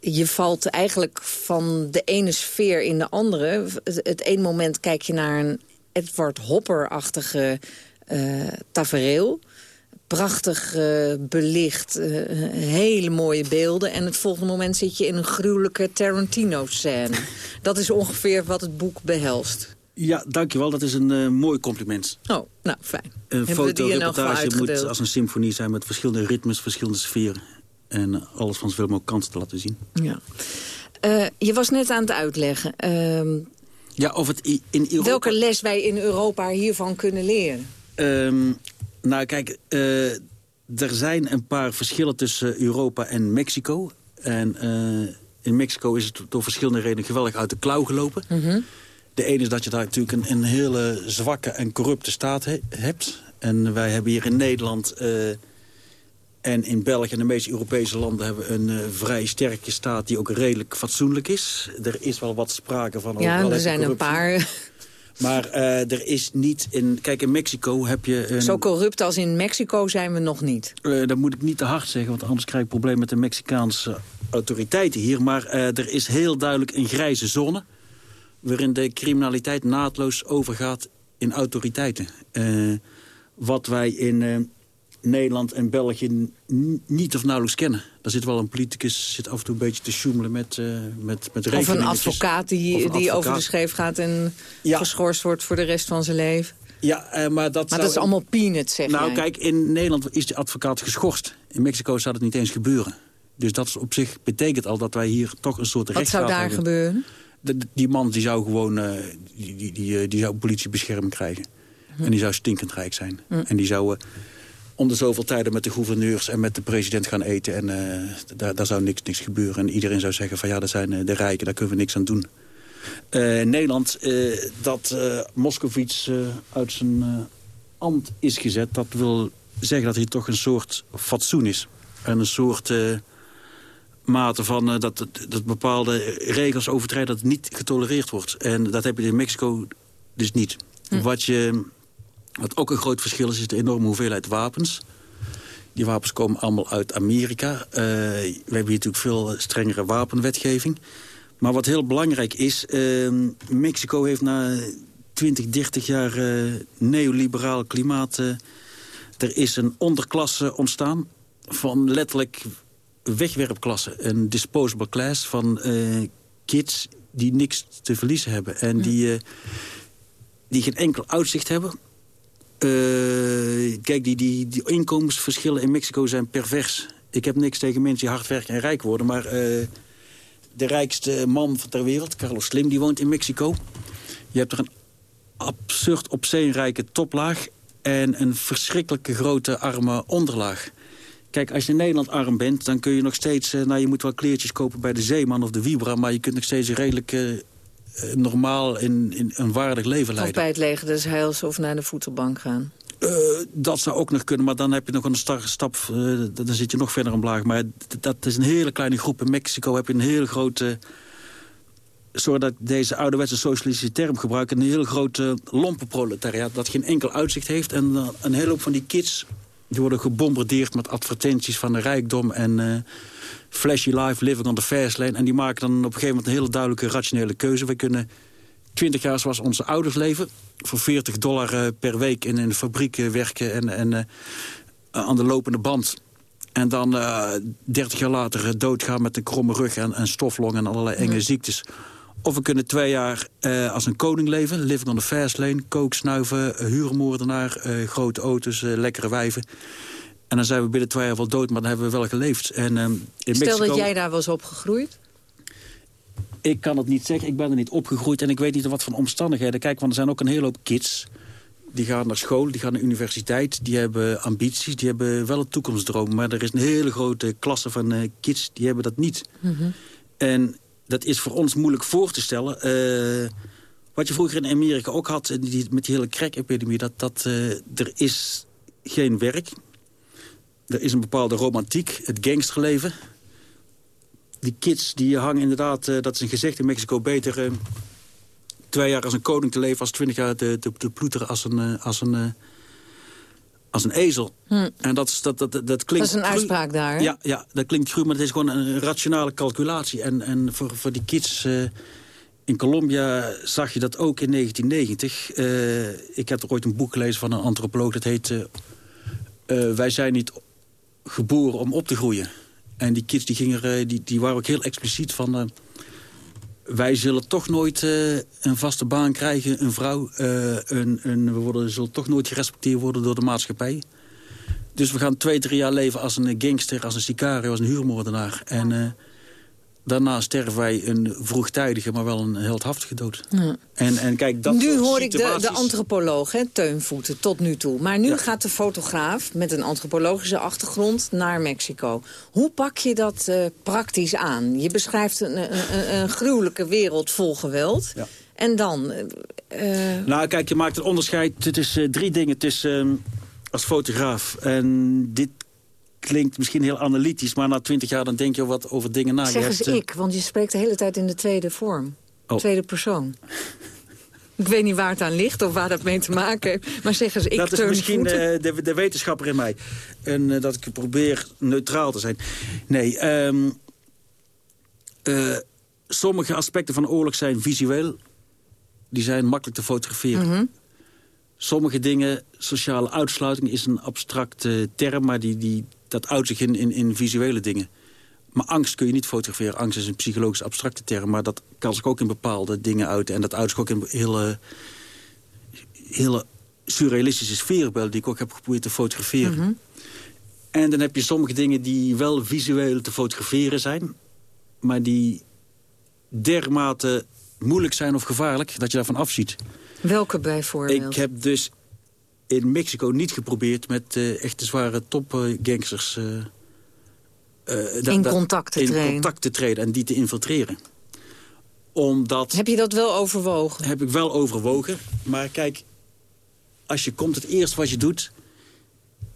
S8: je valt eigenlijk van de ene sfeer in de andere. Het ene moment kijk je naar een Edward Hopper-achtige uh, tafereel prachtig belicht, hele mooie beelden. En het volgende moment zit je in een gruwelijke Tarantino-scène. Dat is ongeveer wat het boek behelst.
S9: Ja, dankjewel. Dat is een uh, mooi compliment.
S8: Oh, nou, fijn.
S9: Een fotoreportage moet als een symfonie zijn... met verschillende ritmes, verschillende sferen. En alles van zoveel mogelijk kansen te laten zien.
S8: Ja. je was net aan het uitleggen... Ehm,
S9: ja, of het in Europa...
S8: Welke les wij in Europa hiervan kunnen leren?
S9: Um, nou, kijk, uh, er zijn een paar verschillen tussen Europa en Mexico. En in Mexico is het door verschillende redenen geweldig uit de klauw gelopen. Mm -hmm. De ene is dat je daar natuurlijk een, een hele zwakke en corrupte staat he hebt. En wij hebben hier in Nederland uh, en in België en de meeste Europese landen... hebben een uh, vrij sterke staat die ook redelijk fatsoenlijk is. Er is wel wat sprake van...
S8: Ja, er zijn corruptie. een paar
S9: maar uh, er is niet in... Kijk, in Mexico heb je... Een,
S8: Zo corrupt als in Mexico zijn we nog niet.
S9: Uh, dat moet ik niet te hard zeggen, want anders krijg ik problemen met de Mexicaanse autoriteiten hier. Maar uh, er is heel duidelijk een grijze zone... waarin de criminaliteit naadloos overgaat in autoriteiten. wat wij in Nederland en België niet of nauwelijks kennen. Daar zit wel een politicus zit af en toe een beetje te sjoemelen met, uh, met, met
S8: Of een advocaat die, die over de scheef gaat en ja. geschorst wordt voor de rest van zijn leven.
S9: Ja, uh, maar dat,
S8: maar dat is allemaal peanuts, zeg
S9: Nou,
S8: jij.
S9: kijk, in Nederland is de advocaat geschorst. In Mexico zou het niet eens gebeuren. Dus dat op zich betekent al dat wij hier toch een soort rechtsstaat
S8: hebben. Wat zou daar
S9: hebben.
S8: gebeuren?
S9: Die man die zou gewoon uh, die, die, die, die, zou politiebescherming krijgen. Hm. En die zou stinkend rijk zijn. Hm. En die zou om de zoveel tijden met de gouverneurs en met de president gaan eten. En uh, daar, daar zou niks, niks gebeuren. En iedereen zou zeggen van ja, dat zijn de rijken, daar kunnen we niks aan doen. In Nederland, dat Moskovits uit zijn ambt is gezet... dat wil zeggen dat hij toch een soort fatsoen is. En een soort mate van dat, dat bepaalde regels overtreden... dat het niet getolereerd wordt. En dat heb je in Mexico dus niet. Hm. Wat je wat ook een groot verschil is, is de enorme hoeveelheid wapens. Die wapens komen allemaal uit Amerika. Uh, we hebben hier natuurlijk veel strengere wapenwetgeving. Maar wat heel belangrijk is... Uh, Mexico heeft na 20, 30 jaar uh, neoliberaal klimaat... er is een onderklasse ontstaan van letterlijk wegwerpklasse. Een disposable class van kids die niks te verliezen hebben. En die, die geen enkel uitzicht hebben uh, kijk, die, die, die inkomensverschillen in Mexico zijn pervers. Ik heb niks tegen mensen die hard werken en rijk worden... maar de rijkste man ter wereld, Carlos Slim, die woont in Mexico. Je hebt er een absurd op rijke toplaag... en een verschrikkelijke grote arme onderlaag. Kijk, als je in Nederland arm bent, dan kun je nog steeds... Uh, nou, je moet wel kleertjes kopen bij de Zeeman of de Vibra... maar je kunt nog steeds redelijk uh, normaal in, in, een waardig leven leiden.
S8: Of bij het leger des heils of naar de voedselbank gaan.
S9: Uh, dat zou ook nog kunnen, maar dan heb je nog een stap, uh, dan zit je nog verder omlaag. Maar dat is een hele kleine groep. In Mexico heb je een hele grote, sorry dat deze ouderwetse socialistische term gebruik, een heel grote lompenproletariaat dat geen enkel uitzicht heeft. En een hele hoop van die kids, die worden gebombardeerd met advertenties van de rijkdom en flashy life, living on the fast lane. En die maken dan op een gegeven moment een hele duidelijke rationele keuze. We kunnen 20 jaar zoals onze ouders leven. Voor 40 dollar uh, per week in, de fabriek uh, werken en, en uh, aan de lopende band. En dan 30 jaar later doodgaan met een kromme rug en, en stoflong en allerlei enge ziektes. Of we kunnen twee jaar als een koning leven. Living on the fast lane, kook, snuiven, huurmoordenaar, grote auto's, lekkere wijven. En dan zijn we binnen twee jaar wel dood, maar dan hebben we wel geleefd. En, um, in
S8: Stel
S9: Mexico,
S8: dat jij daar was opgegroeid?
S9: Ik kan het niet zeggen. Ik ben er niet opgegroeid en ik weet niet wat van omstandigheden. Kijk, want er zijn ook een hele hoop kids. Die gaan naar school, die gaan naar universiteit. Die hebben ambities, die hebben wel een toekomstdroom. Maar er is een hele grote klasse van uh, kids, die hebben dat niet. Mm -hmm. En dat is voor ons moeilijk voor te stellen. Uh, wat je vroeger in Amerika ook had, die, met die hele crack-epidemie... dat, dat uh, er is geen werk er is een bepaalde romantiek, het gangsterleven. Die kids die hangen inderdaad, dat is een gezegd in Mexico... beter twee jaar als een koning te leven... als twintig jaar te, te, te ploeteren als een, als een, als een ezel.
S8: Hm.
S9: En dat, dat, dat, dat klinkt...
S8: Dat is een uitspraak daar, hè?
S9: Ja, ja, dat klinkt cru, maar het is gewoon een rationale calculatie. En, en voor, voor die kids in Colombia zag je dat ook in 1990. ik heb er ooit een boek gelezen van een antropoloog, dat heet... wij zijn niet geboren om op te groeien. En die kids die gingen die, die waren ook heel expliciet van... Wij zullen toch nooit uh, een vaste baan krijgen, een vrouw. Uh, een, een, we worden, zullen toch nooit gerespecteerd worden door de maatschappij. Dus we gaan twee, drie jaar leven als een gangster, als een sicario, als een huurmoordenaar. En daarna sterven wij een vroegtijdige, maar wel een heldhaftige dood.
S8: Ja.
S9: En, en kijk, dat
S8: nu hoor
S9: situaties...
S8: ik de, de antropoloog, hè, Teunvoeten, tot nu toe. Maar nu ja. gaat de fotograaf met een antropologische achtergrond naar Mexico. Hoe pak je dat uh, praktisch aan? Je beschrijft een, een, een, gruwelijke wereld vol geweld.
S9: Ja.
S8: En dan? Uh...
S9: Nou, kijk, je maakt een onderscheid. Het is uh, drie dingen. Het is als fotograaf. En dit klinkt misschien heel analytisch, maar na twintig jaar dan denk je wat over dingen na.
S8: Zeg eens hebt, ik, want je spreekt de hele tijd in de tweede vorm.
S9: Oh.
S8: Tweede persoon. ik weet niet waar het aan ligt of waar dat mee te maken heeft. Maar zeg eens, ik
S9: Dat is misschien uh, de, de, wetenschapper in mij. En uh, dat ik probeer neutraal te zijn. Nee, um, uh, sommige aspecten van oorlog zijn visueel. Die zijn makkelijk te fotograferen.
S8: Mm -hmm.
S9: Sommige dingen, sociale uitsluiting is een abstracte term... maar die, die, dat uit zich in, in, in visuele dingen. Maar angst kun je niet fotograferen. Angst is een psychologisch abstracte term, maar dat kan zich ook in bepaalde dingen uit. En dat uit zich ook in hele, hele surrealistische sfeerbeelden die ik ook heb geprobeerd te fotograferen.
S8: Mm -hmm.
S9: En dan heb je sommige dingen die wel visueel te fotograferen zijn, maar die dermate moeilijk zijn of gevaarlijk dat je daarvan afziet.
S8: Welke bijvoorbeeld?
S9: Ik heb dus in Mexico niet geprobeerd met uh, echte zware topgangsters... Uh,
S8: uh, in contact te
S9: in
S8: treden.
S9: contact te treden en die te infiltreren. Omdat...
S8: Heb je dat wel overwogen?
S9: Heb ik wel overwogen. Maar kijk, als je komt, het eerste wat je doet...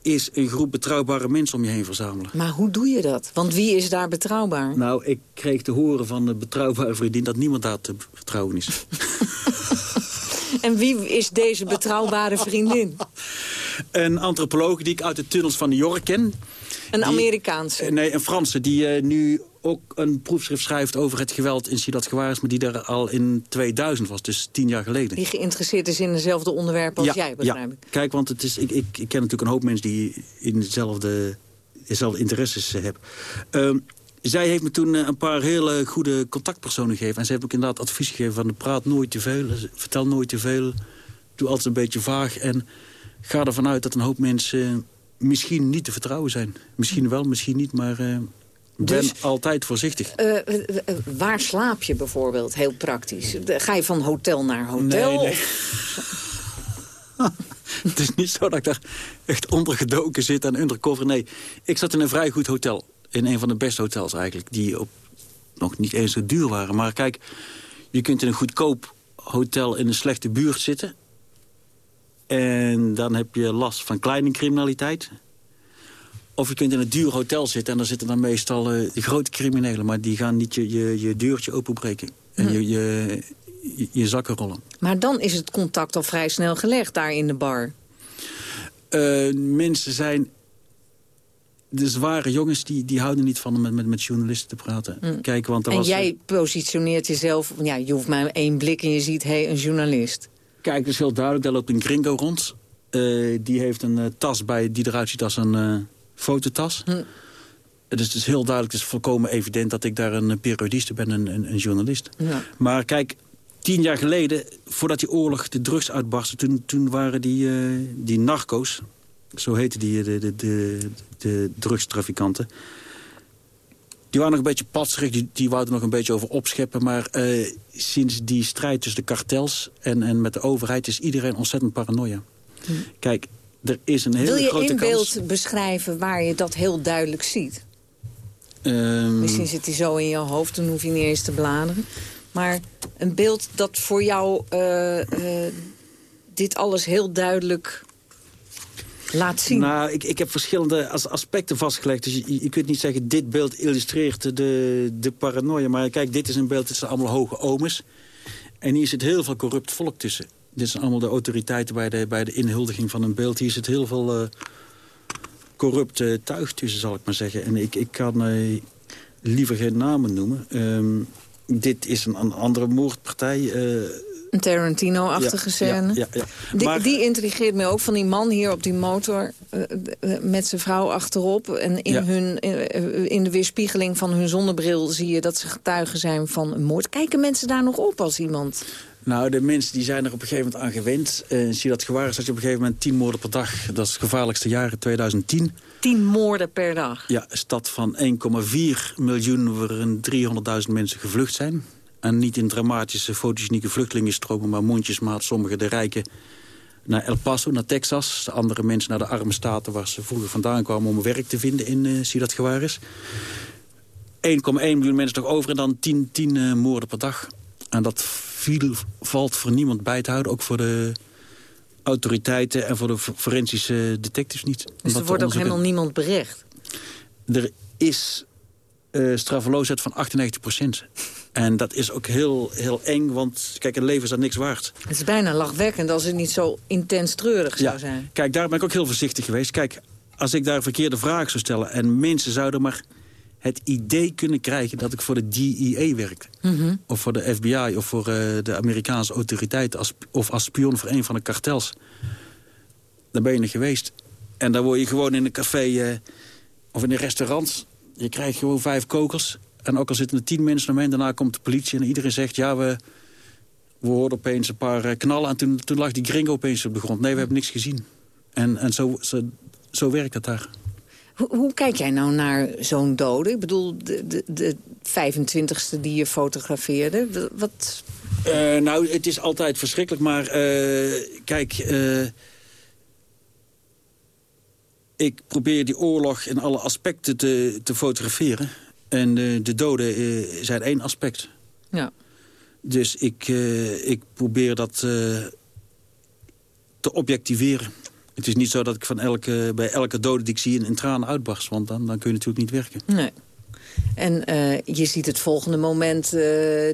S9: is een groep betrouwbare mensen om je heen verzamelen.
S8: Maar hoe doe je dat? Want wie is daar betrouwbaar?
S9: Nou, ik kreeg te horen van een betrouwbare vriendin... dat niemand daar te vertrouwen is.
S8: En wie is deze betrouwbare vriendin?
S9: Een antropoloog die ik uit de tunnels van New York ken.
S8: Een
S9: die,
S8: Amerikaanse?
S9: Nee, een Franse die uh, nu ook een proefschrift schrijft over het geweld in Ciudad Juarez... maar die daar al in 2000 was, dus tien jaar geleden.
S8: Die geïnteresseerd is in dezelfde onderwerpen als
S9: ja,
S8: jij, begrijp
S9: ja.
S8: ik.
S9: Kijk, want het is, ik, ik, ik ken natuurlijk een hoop mensen die in dezelfde, dezelfde interesses uh, hebben. Um, zij heeft me toen een paar hele goede contactpersonen gegeven. En ze heeft ook inderdaad advies gegeven van praat nooit te veel, vertel nooit te veel. Doe altijd een beetje vaag en ga ervan uit dat een hoop mensen misschien niet te vertrouwen zijn. Misschien wel, misschien niet, maar uh, ben
S8: dus,
S9: altijd voorzichtig.
S8: Uh, uh, waar slaap je bijvoorbeeld, heel praktisch? Ga je van hotel naar hotel?
S9: Nee, nee. Het is niet zo dat ik daar echt ondergedoken zit en undercover. Nee, ik zat in een vrij goed hotel in een van de beste hotels eigenlijk. Die op, nog niet eens zo duur waren. Maar kijk, je kunt in een goedkoop hotel in een slechte buurt zitten. En dan heb je last van kleine criminaliteit. Of je kunt in een duur hotel zitten en daar zitten dan meestal uh, de grote criminelen. Maar die gaan niet je, je, je deurtje openbreken. En hm. je, je, je, zakken rollen.
S8: Maar dan is het contact al vrij snel gelegd daar in de bar.
S9: Uh, mensen zijn de zware jongens die, die houden niet van met, met, met journalisten te praten.
S8: Mm.
S9: Kijk, want er
S8: en
S9: was,
S8: jij positioneert jezelf... Ja, je hoeft maar één blik en je ziet, hé, hey, een journalist.
S9: Kijk, het is heel duidelijk, daar loopt een gringo rond. Uh, die heeft een uh, tas bij die eruit ziet als een uh, fototas.
S8: Mm.
S9: Dus het is heel duidelijk, het is volkomen evident... dat ik daar een periodiste ben, een, een, een journalist.
S8: Ja.
S9: Maar kijk, tien jaar geleden, voordat die oorlog de drugs uitbarstte... toen, toen waren die, die narco's, zo heten die de, de, de, de drugstrafikanten. Die waren nog een beetje patserig, die, die wouden nog een beetje over opscheppen. Maar uh, sinds die strijd tussen de kartels en, en met de overheid... is iedereen ontzettend paranoia.
S8: Hm.
S9: Kijk, er is een hele
S8: Wil je
S9: grote
S8: in beeld
S9: kans...
S8: beschrijven waar je dat heel duidelijk ziet?
S9: Um,
S8: Misschien zit hij zo in je hoofd, dan hoef je niet eens te bladeren. Maar een beeld dat voor jou uh, uh, dit alles heel duidelijk Laat zien.
S9: Nou, ik, ik heb verschillende aspecten vastgelegd. Dus je, kunt niet zeggen, dit beeld illustreert de, de paranoia. Maar kijk, dit is een beeld, het zijn allemaal hoge omes. En hier zit heel veel corrupt volk tussen. Dit zijn allemaal de autoriteiten bij de, bij de inhuldiging van een beeld. Hier zit heel veel uh, corrupt tuig tussen, zal ik maar zeggen. En ik, ik kan uh, liever geen namen noemen. Um, dit is een, een andere moordpartij...
S8: Een Tarantino-achtige scène.
S9: Ja, ja,
S8: die, maar... die, intrigeert me ook van die man hier op die motor... Uh, met zijn vrouw achterop. En in, hun, in, in, de weerspiegeling van hun zonnebril zie je dat ze getuigen zijn van een moord. Kijken mensen daar nog op als iemand...
S9: Nou, de mensen die zijn er op een gegeven moment aan gewend. Uh, zie je dat gewaar is dat je op een gegeven moment tien moorden per dag... dat is het gevaarlijkste jaar in 2010.
S8: Tien moorden per dag?
S9: Ja, een stad van 1,4 miljoen waarin 300.000 mensen gevlucht zijn. En niet in dramatische fotogenieke vluchtelingenstromen... maar mondjesmaat, sommige de rijken naar El Paso, naar Texas. De andere mensen naar de arme staten waar ze vroeger vandaan kwamen... om werk te vinden in uh, zie dat gewaar is. 1,1 miljoen mensen toch over en dan 10, 10 uh, moorden per dag. En dat viel, valt voor niemand bij te houden, ook voor de autoriteiten en voor de forensische detectives niet.
S8: Dus er wordt ook helemaal niemand berecht?
S9: Er is uh, straffeloosheid van 98 procent. En dat is ook heel, heel eng, want kijk, een leven is daar niks waard.
S8: Het is bijna lachwekkend als het niet zo intens treurig zou zijn.
S9: Kijk, daar ben ik ook heel voorzichtig geweest. Kijk, als ik daar verkeerde vragen zou stellen... en mensen zouden maar het idee kunnen krijgen dat ik voor de DEA werk.
S8: Mhm.
S9: Of voor de FBI of voor uh, de Amerikaanse autoriteiten... Als, of als spion voor een van de kartels. Dan ben je er geweest. En dan word je gewoon in een café uh, of in een restaurant... je krijgt gewoon vijf kokers. En ook al zitten er tien mensen omheen, daarna komt de politie... en iedereen zegt, ja, we, we hoorden opeens een paar uh, knallen... en toen, toen lag die gringo opeens op de grond. Nee, we hebben niks gezien. En, en zo, zo, zo werkt het daar.
S8: Hoe, hoe kijk jij nou naar zo'n dode? Ik bedoel, de, de, de 25ste die je fotografeerde. Wat...
S9: Uh, nou, het is altijd verschrikkelijk, maar uh, kijk... Uh, ik probeer die oorlog in alle aspecten te, te fotograferen. En de doden zijn één aspect.
S8: Ja.
S9: Dus ik, ik probeer dat te objectiveren. Het is niet zo dat ik van elke, bij elke dode die ik zie in, tranen uitbarst. Want dan, dan kun je natuurlijk niet werken.
S8: Nee. En uh, je ziet het volgende moment, uh,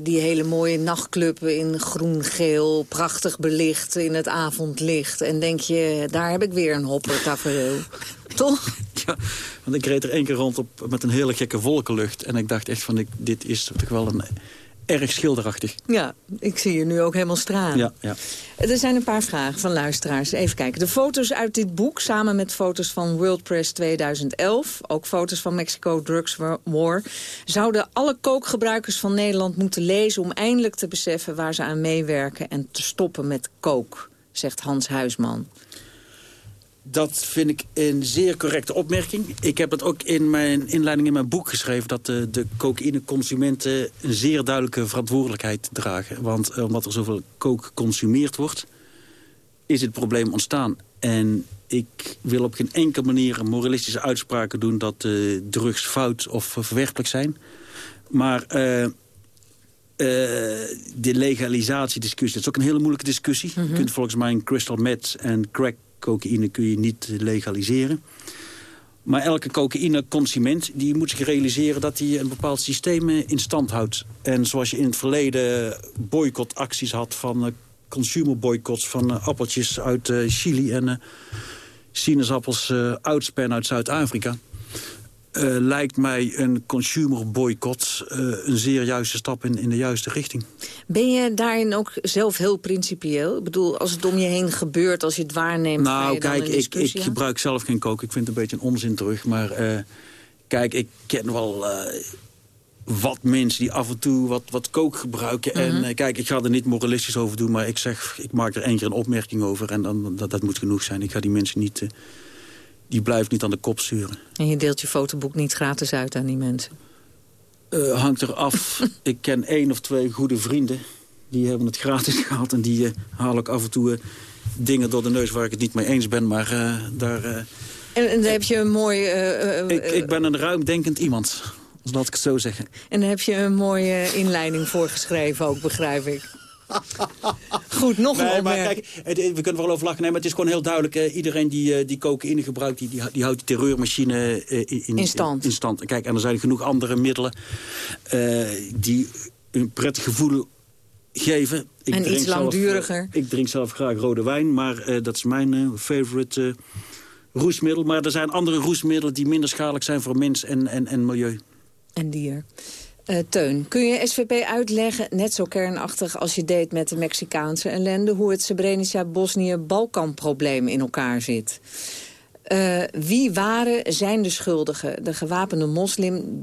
S8: die hele mooie nachtclub in groen-geel... prachtig belicht in het avondlicht. En denk je, daar heb ik weer een hopper tafereel. Toch?
S9: Ja, want ik reed er één keer rond op, met een hele gekke wolkenlucht. En ik dacht echt van, ik, dit is toch wel een erg schilderachtig.
S8: Ja, ik zie je nu ook helemaal stralen.
S9: Ja, ja.
S8: Er zijn een paar vragen van luisteraars. Even kijken. De foto's uit dit boek, samen met foto's van World Press 2011... ook foto's van Mexico Drugs War... zouden alle kookgebruikers van Nederland moeten lezen... om eindelijk te beseffen waar ze aan meewerken... en te stoppen met kook, zegt Hans Huisman.
S9: Dat vind ik een zeer correcte opmerking. Ik heb het ook in mijn inleiding in mijn boek geschreven... dat de, de cocaïneconsumenten een zeer duidelijke verantwoordelijkheid dragen. Want eh, omdat er zoveel coke geconsumeerd wordt... is het probleem ontstaan. En ik wil op geen enkele manier moralistische uitspraken doen... dat uh, drugs fout of verwerpelijk zijn. Maar... Uh, uh, de legalisatiediscussie, dat is ook een hele moeilijke discussie. Mm -hmm. Je kunt volgens mij een crystal meth en crack cocaïne kun je niet legaliseren. Maar elke cocaïneconsument die moet zich realiseren dat hij een bepaald systeem in stand houdt. En zoals je in het verleden boycottacties had van uh, consumer boycotts van uh, appeltjes uit uh, Chili en sinaasappels uitspan uit Zuid-Afrika. Uh, lijkt mij een consumer boycott uh, een zeer juiste stap in, in de juiste richting.
S8: Ben je daarin ook zelf heel principieel? Ik bedoel, als het om je heen gebeurt, als je het waarneemt...
S9: Nou, kijk, ik, ik gebruik zelf geen kook. Ik vind het een beetje een onzin terug. Maar uh, kijk, ik ken wel wat mensen die af en toe wat, wat kook gebruiken. Mm -hmm. En kijk, ik ga er niet moralistisch over doen. Maar ik zeg, ik maak er één keer een opmerking over. En dan, dat, dat moet genoeg zijn. Ik ga die mensen niet die blijft niet aan de kop sturen.
S8: En je deelt je fotoboek niet gratis uit aan die mensen?
S9: Uh, hangt er af. ik ken één of twee goede vrienden. Die hebben het gratis gehad. En die uh, haal ik af en toe uh, dingen door de neus waar ik het niet mee eens ben. Maar daar...
S8: En, en, dan heb je een mooi...
S9: ik, ik ben een ruimdenkend iemand. Laat ik het zo zeggen.
S8: En daar heb je een mooie inleiding voor geschreven ook, begrijp ik. Goed, nog een
S9: nee, maar kijk, het- we kunnen er wel over lachen. Nee, maar het is gewoon heel duidelijk. eh, iedereen die, eh, die cocaïne gebruikt, die, die, die houdt die terreurmachine eh, in,
S8: In stand.
S9: In, stand. Kijk, en er zijn genoeg andere middelen eh, die een prettig gevoel geven. Ik
S8: En iets
S9: zelf,
S8: langduriger.
S9: ik drink zelf graag rode wijn, maar eh, dat is mijn eh, favorite eh, roesmiddel. Maar er zijn andere roesmiddelen die minder schadelijk zijn voor mens en, en, en milieu.
S8: En dier. Eh, Teun, kun je SVP uitleggen, net zo kernachtig als je deed met de Mexicaanse ellende... hoe het Srebrenica-Bosnië-Balkan-probleem in elkaar zit? Eh, wie waren, zijn de schuldigen? De gewapende moslim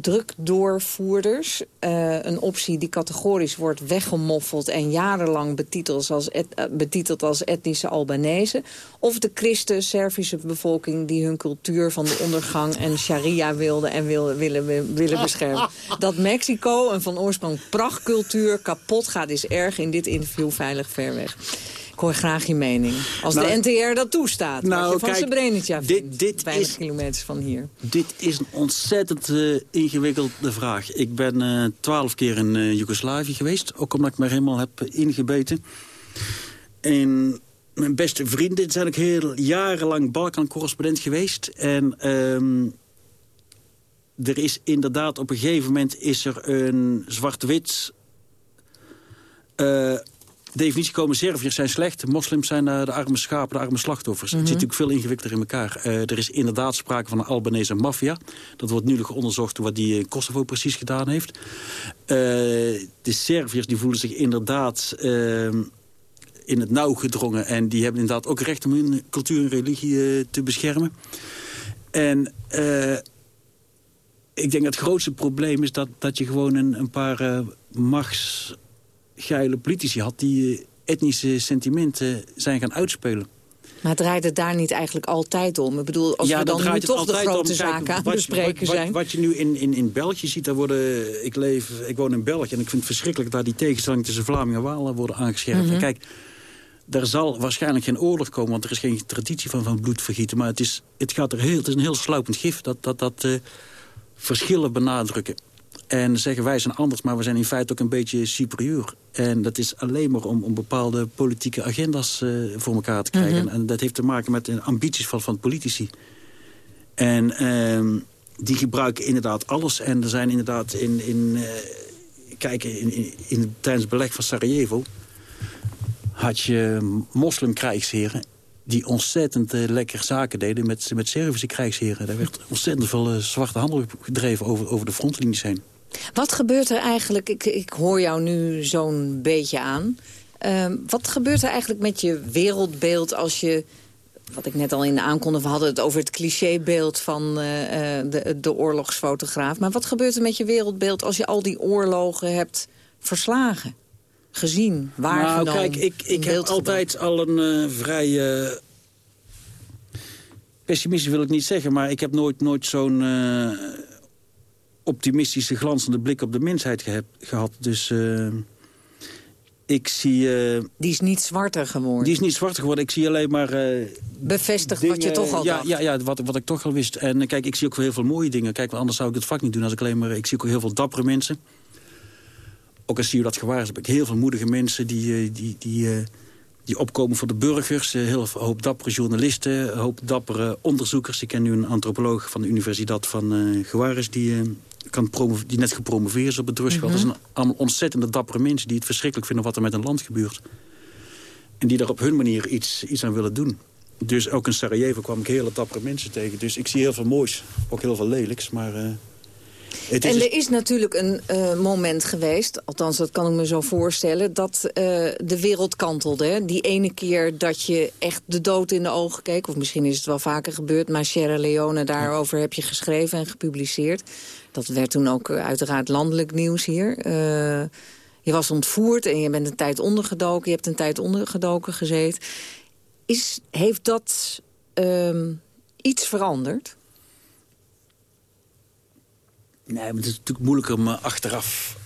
S8: drukdoorvoerders. Eh, een optie die categorisch wordt weggemoffeld... en jarenlang betiteld als, eh, betiteld als etnische Albanese. Of de christen-Servische bevolking... die hun cultuur van de ondergang en sharia wilde en wil, willen, willen beschermen. Dat Mexico, een van oorsprong prachtcultuur, kapot gaat... is erg in dit interview veilig ver weg. Ik hoor graag je mening. Als
S9: Nou,
S8: de NTR dat toestaat.
S9: nou,
S8: je van
S9: kijk,
S8: Srebrenica
S9: dit-
S8: vindt,
S9: dit
S8: weinig
S9: is-
S8: kilometers van hier.
S9: Dit is een ontzettend eh, ingewikkelde vraag. Ik ben eh, twaalf keer in eh, Joegoslavië geweest. Ook omdat ik me helemaal heb ingebeten. En mijn beste vrienden zijn ook heel jarenlang Balkan-correspondent geweest. En ehm, er is inderdaad op een gegeven moment is er een zwart-wit... definitie komen Serviërs zijn slecht. Moslims zijn eh, de arme schapen, de arme slachtoffers. Het zit natuurlijk veel ingewikkelder in elkaar. Eh, er is inderdaad sprake van een Albanese maffia. Dat wordt nu nog onderzocht wat die in Kosovo precies gedaan heeft. Eh, de Serviërs die voelen zich inderdaad ehm, in het nauw gedrongen. En die hebben inderdaad ook recht om hun cultuur en religie te beschermen. En ik denk dat het grootste probleem is dat, dat je gewoon een, een paar eh, machtsgeile politici had... die eh, etnische sentimenten zijn gaan uitspelen.
S8: Maar draait het daar niet eigenlijk altijd om? Ik bedoel, als we dan nu toch de
S9: om.
S8: grote
S9: Kijk,
S8: zaken aan
S9: wat-
S8: bespreken
S9: wat, wat,
S8: zijn.
S9: Wat je nu in, in, in België ziet, daar worden, ik, leef, ik woon in België... en ik vind het verschrikkelijk dat die tegenstelling tussen Vlamingen en Walen worden aangescherpt.
S8: Mhm.
S9: En kijk, daar zal waarschijnlijk geen oorlog komen... want er is geen traditie van, van bloedvergieten. Maar het is, het gaat er heel, het is een heel sluipend gif dat, dat, dat eh, verschillen benadrukken. En zeggen wij zijn anders, maar we zijn in feite ook een beetje superieur. En dat is alleen maar om, om bepaalde politieke agenda's eh, voor elkaar te krijgen.
S8: Mhm.
S9: En dat heeft te maken met de ambities van, van politici. En ehm, die gebruiken inderdaad alles. En er zijn inderdaad in... in eh, kijk, in, in, in, tijdens het beleg van Sarajevo... had je moslimkrijgsheren die ontzettend eh, lekker zaken deden met, met Servische krijgsheren. Daar werd ontzettend veel zwarte handel gedreven over, over de frontlinies heen.
S8: Wat gebeurt er eigenlijk, ik, ik hoor jou nu zo'n beetje aan... Ehm, wat gebeurt er eigenlijk met je wereldbeeld als je... wat ik net al in de aankondiging, we hadden het over het clichébeeld van eh, eh, de, de oorlogsfotograaf. Maar wat gebeurt er met je wereldbeeld als je al die oorlogen hebt verslagen? Gezien, waargenomen,
S9: Nou, kijk, ik, ik heb altijd al een eh, vrij... pessimistisch wil ik niet zeggen, maar ik heb nooit, nooit zo'n optimistische, glanzende blik op de mensheid gehad. Dus eh, ik zie... eh,
S8: Die is niet zwarter geworden.
S9: die is niet zwart geworden. Ik zie alleen maar... eh,
S8: Bevestigt wat je toch al
S9: ja,
S8: dacht.
S9: Ja, ja wat, wat ik toch al wist. En kijk, ik zie ook heel veel mooie dingen. Kijk, want anders zou ik het vak niet doen als ik alleen maar... Ik zie ook heel veel dappere mensen. Ook als zie je dat gewaar is, heb ik heel veel moedige mensen... die, die, die, die opkomen voor de burgers. Heel veel hoop dappere journalisten, een hoop dappere onderzoekers. Ik ken nu een antropoloog van de Universiteit van eh Gewaris... die, kan die net gepromoveerd is op het drugsveld.
S8: Mhm.
S9: Dat zijn allemaal ontzettende dappere mensen... die het verschrikkelijk vinden wat er met een land gebeurt. En die daar op hun manier iets, iets aan willen doen. Dus ook in Sarajevo kwam ik hele dappere mensen tegen. Dus ik zie heel veel moois, ook heel veel lelijks. Maar eh, het is
S8: En er is natuurlijk een eh, moment geweest, althans dat kan ik me zo voorstellen... dat eh, de wereld kantelde. Hè? Die ene keer dat je echt de dood in de ogen keek... of misschien is het wel vaker gebeurd, maar Sierra Leone... daarover heb je geschreven en gepubliceerd. Dat werd toen ook eh, uiteraard landelijk nieuws hier. Je was ontvoerd en je bent een tijd ondergedoken. Je hebt een tijd ondergedoken gezeten. Is, heeft dat ehm, iets veranderd?
S9: Nee, maar het is natuurlijk moeilijk om eh, achteraf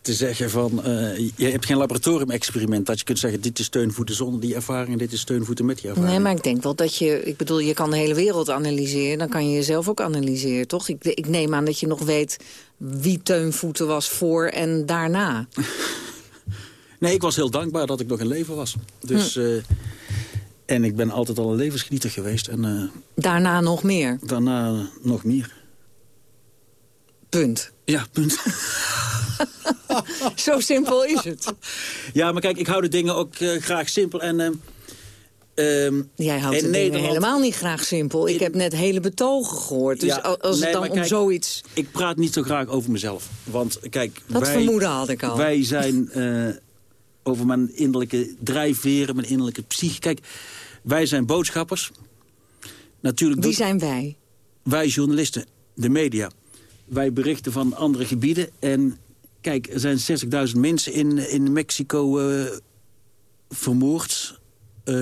S9: te zeggen van... eh, je hebt geen laboratorium-experiment dat je kunt zeggen... dit is steunvoeten zonder die ervaring en dit is steunvoeten met die ervaring.
S8: Nee, maar ik denk wel dat je... Ik bedoel, je kan de hele wereld analyseren. Dan kan je jezelf ook analyseren, toch? Ik, ik neem aan dat je nog weet wie Teunvoeten was voor en daarna.
S9: Nee, ik was heel dankbaar dat ik nog in leven was. Dus, hm. uh, en ik ben altijd al een levensgenieter geweest. En, uh,
S8: daarna nog meer?
S9: Daarna nog meer.
S8: Punt.
S9: Ja, punt.
S8: Zo simpel is het.
S9: Ja, maar kijk, ik hou de dingen ook uh, graag simpel. En
S8: Um, Jij houdt het Nederland... helemaal niet graag simpel. Ik heb net hele betogen gehoord. Dus als het dan om zoiets...
S9: Ik praat niet zo graag over mezelf. Want kijk,
S8: Dat
S9: wij,
S8: vermoeden had ik al.
S9: Wij zijn uh, over mijn innerlijke drijfveren, mijn innerlijke psyche. Kijk, wij zijn boodschappers. Natuurlijk
S8: Wie zijn wij?
S9: Wij journalisten, de media. Wij berichten van andere gebieden. En kijk, er zijn 60.000 mensen in, in Mexico uh, vermoord 60.000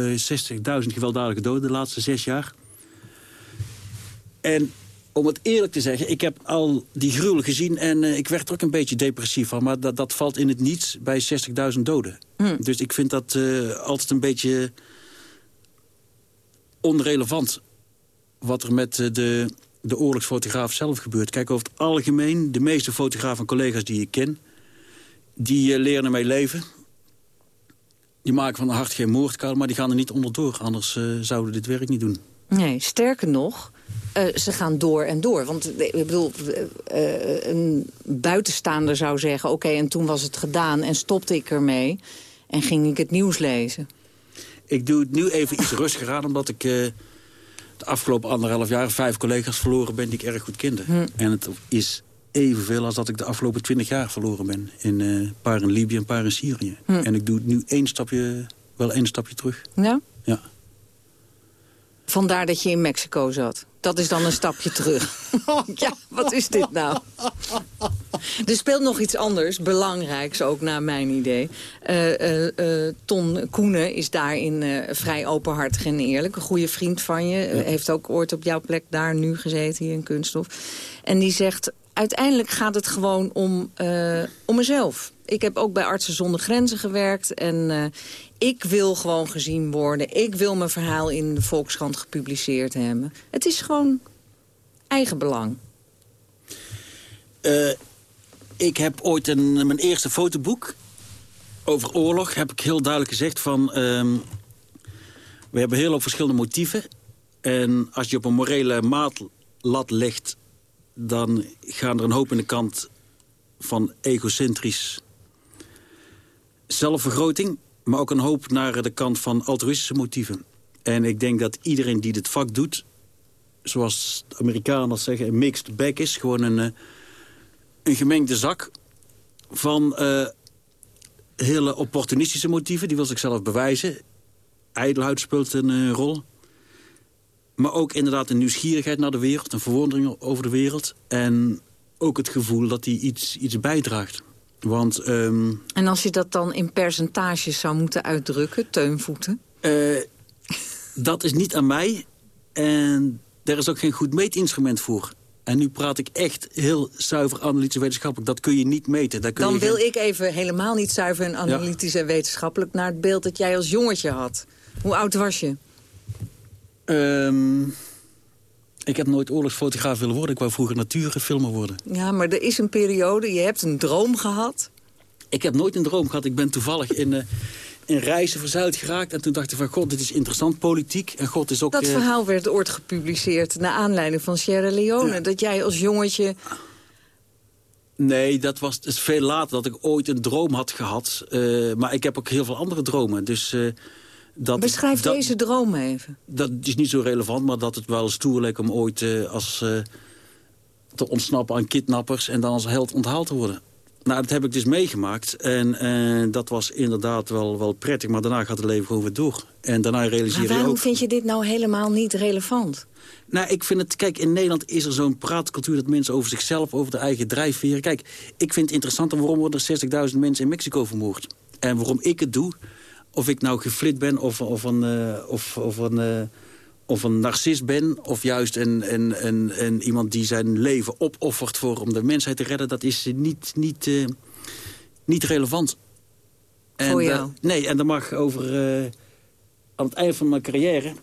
S9: gewelddadige doden de laatste zes jaar. En om het eerlijk te zeggen, ik heb al die gruwel gezien... en uh, ik werd er ook een beetje depressief van. Maar dat, dat valt in het niets bij 60.000 doden. Mm. Dus ik vind dat altijd een beetje onrelevant... wat er met de, de oorlogsfotograaf zelf gebeurt. Kijk, over het algemeen, de meeste fotografen en collega's die ik ken... die leren ermee leven. Die maken van de hart geen moordkuil, maar die gaan er niet onderdoor. Anders uh, zouden dit werk niet doen.
S8: Nee, sterker nog, uh, ze gaan door en door. Want ik bedoel, uh, een buitenstaander zou zeggen... oké, okay, en toen was het gedaan en stopte ik ermee... en ging ik het nieuws lezen.
S9: Ik doe het nu even iets rustiger aan... omdat ik de afgelopen anderhalf jaar vijf collega's verloren ben... die ik erg goed kende. Hm. En het is evenveel als dat ik de afgelopen twintig jaar verloren ben. In uh, paar in Libië, een paar in Syrië. Hm. En ik doe nu één stapje, wel één stapje terug.
S8: Ja? Vandaar dat je in Mexico zat. Dat is dan een stapje terug. ja, wat is dit nou? Er speelt nog iets anders, belangrijks ook naar mijn idee. Uh, uh, Ton Koenen is daarin vrij openhartig en eerlijk. Een goede vriend van je. Heeft ook ooit op jouw plek daar nu gezeten, hier in Kunststof. En die zegt, uiteindelijk gaat het gewoon om, uh, om mezelf. Ik heb ook bij Artsen zonder Grenzen gewerkt. En uh, ik wil gewoon gezien worden. Ik wil mijn verhaal in de Volkskrant gepubliceerd hebben. Het is gewoon eigen belang.
S9: Uh, ik heb ooit een, mijn eerste fotoboek over oorlog... heb ik heel duidelijk gezegd van... Um, we hebben heel veel verschillende motieven. En als je op een morele maatlat legt dan gaan er een hoop in de kant van egocentrisch zelfvergroting... maar ook een hoop naar de kant van altruïstische motieven. En ik denk dat iedereen die dit vak doet... zoals de Amerikanen zeggen, een mixed bag is... gewoon een, eh, een gemengde zak van uh, hele opportunistische motieven. Die wil zichzelf bewijzen. Ijdelheid speelt een uh, rol. Maar ook inderdaad een nieuwsgierigheid naar de wereld. Een verwondering over de wereld. En ook het gevoel dat hij iets, iets bijdraagt. Want, um,
S8: en als je dat dan in percentages zou moeten uitdrukken, teunvoeten? Uh,
S9: dat is niet aan mij. En er is ook geen goed meetinstrument voor. En nu praat ik echt heel zuiver analytisch wetenschappelijk. Dat kun je niet meten. kun
S8: dan
S9: je
S8: wil ik even helemaal niet zuiver en analytisch en wetenschappelijk... naar het beeld dat jij als jongetje had. Hoe oud was je?
S9: Um, ik heb nooit oorlogsfotograaf willen worden. Ik wou vroeger natuurfilmer worden.
S8: Ja, maar er is een periode, je hebt een droom gehad.
S9: Ik heb nooit een droom gehad. Ik ben toevallig in, uh, in reizen verzuild geraakt. En toen dacht ik van, god, dit is interessant politiek. En god is ook...
S8: Dat uh, verhaal werd ooit gepubliceerd naar aanleiding van Sierra Leone. Ja. Dat jij als jongetje...
S9: Nee, dat was dus veel later dat ik ooit een droom had gehad. Uh, maar ik heb ook heel veel andere dromen. Dus...
S8: Dat, Beschrijf dat, deze droom even.
S9: Dat is niet zo relevant, maar dat het wel stoer leek om ooit uh, als, uh, te ontsnappen aan kidnappers... en dan als held onthaald te worden. Nou, dat heb ik dus meegemaakt. En uh, dat was inderdaad wel, wel prettig, maar daarna gaat het leven gewoon weer door. En daarna realiseer je ook...
S8: waarom vind je dit nou helemaal niet relevant?
S9: Nou, ik vind het... Kijk, in Nederland is er zo'n praatcultuur dat mensen over zichzelf, over de eigen drijfveren... Kijk, ik vind het interessant waarom worden er 60.000 mensen in Mexico vermoord. En waarom ik het doe, of ik nou geflit ben of, of, een, uh, of, of, een, uh, of een narcist ben... of juist een, een, een, een, iemand die zijn leven opoffert voor, om de mensheid te redden... dat is niet, niet, uh, niet relevant.
S8: En, voor jou?
S9: nee, en dan mag over... aan het eind van mijn carrière...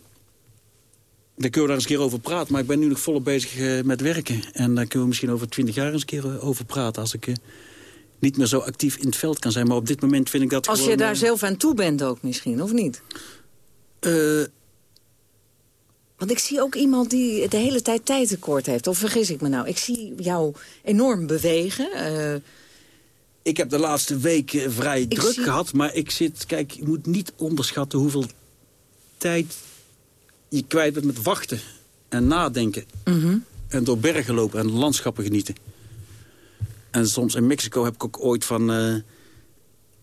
S9: Daar kunnen we daar eens een keer over praten. Maar ik ben nu nog volop bezig met werken. En daar kunnen we misschien over twintig jaar eens een keer over praten. Als ik niet meer zo actief in het veld kan zijn. Maar op dit moment vind ik dat
S8: Als
S9: gewoon,
S8: je daar
S9: eh,
S8: zelf aan toe bent ook misschien, of niet?
S9: eh,
S8: Want ik zie ook iemand die de hele tijd tijd tekort heeft. Of vergis ik me nou? Ik zie jou enorm bewegen. eh,
S9: ik heb de laatste weken vrij druk
S8: zie-
S9: gehad. Maar ik zit, kijk, je moet niet onderschatten hoeveel tijd je kwijt bent met wachten en nadenken.
S8: mhm.
S9: En door bergen lopen en landschappen genieten. En soms in Mexico heb ik ook ooit van... eh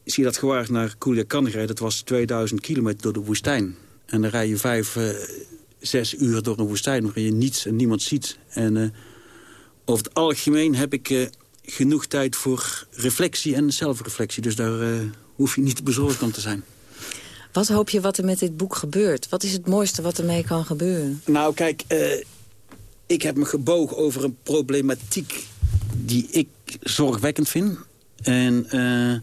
S9: zie je dat gewaagd naar Culiacan gereden. Dat was 2000 kilometer door de woestijn. En dan rij je vijf, eh, zes uur door een woestijn... waarin je niets en niemand ziet. En eh, over het algemeen heb ik genoeg tijd voor reflectie en zelfreflectie. Dus daar hoef je niet te bezorgd om te zijn.
S8: Wat hoop je wat er met dit boek gebeurt? Wat is het mooiste wat ermee kan gebeuren?
S9: Nou, kijk, ik heb me gebogen over een problematiek die ik zorgwekkend vind. En eh,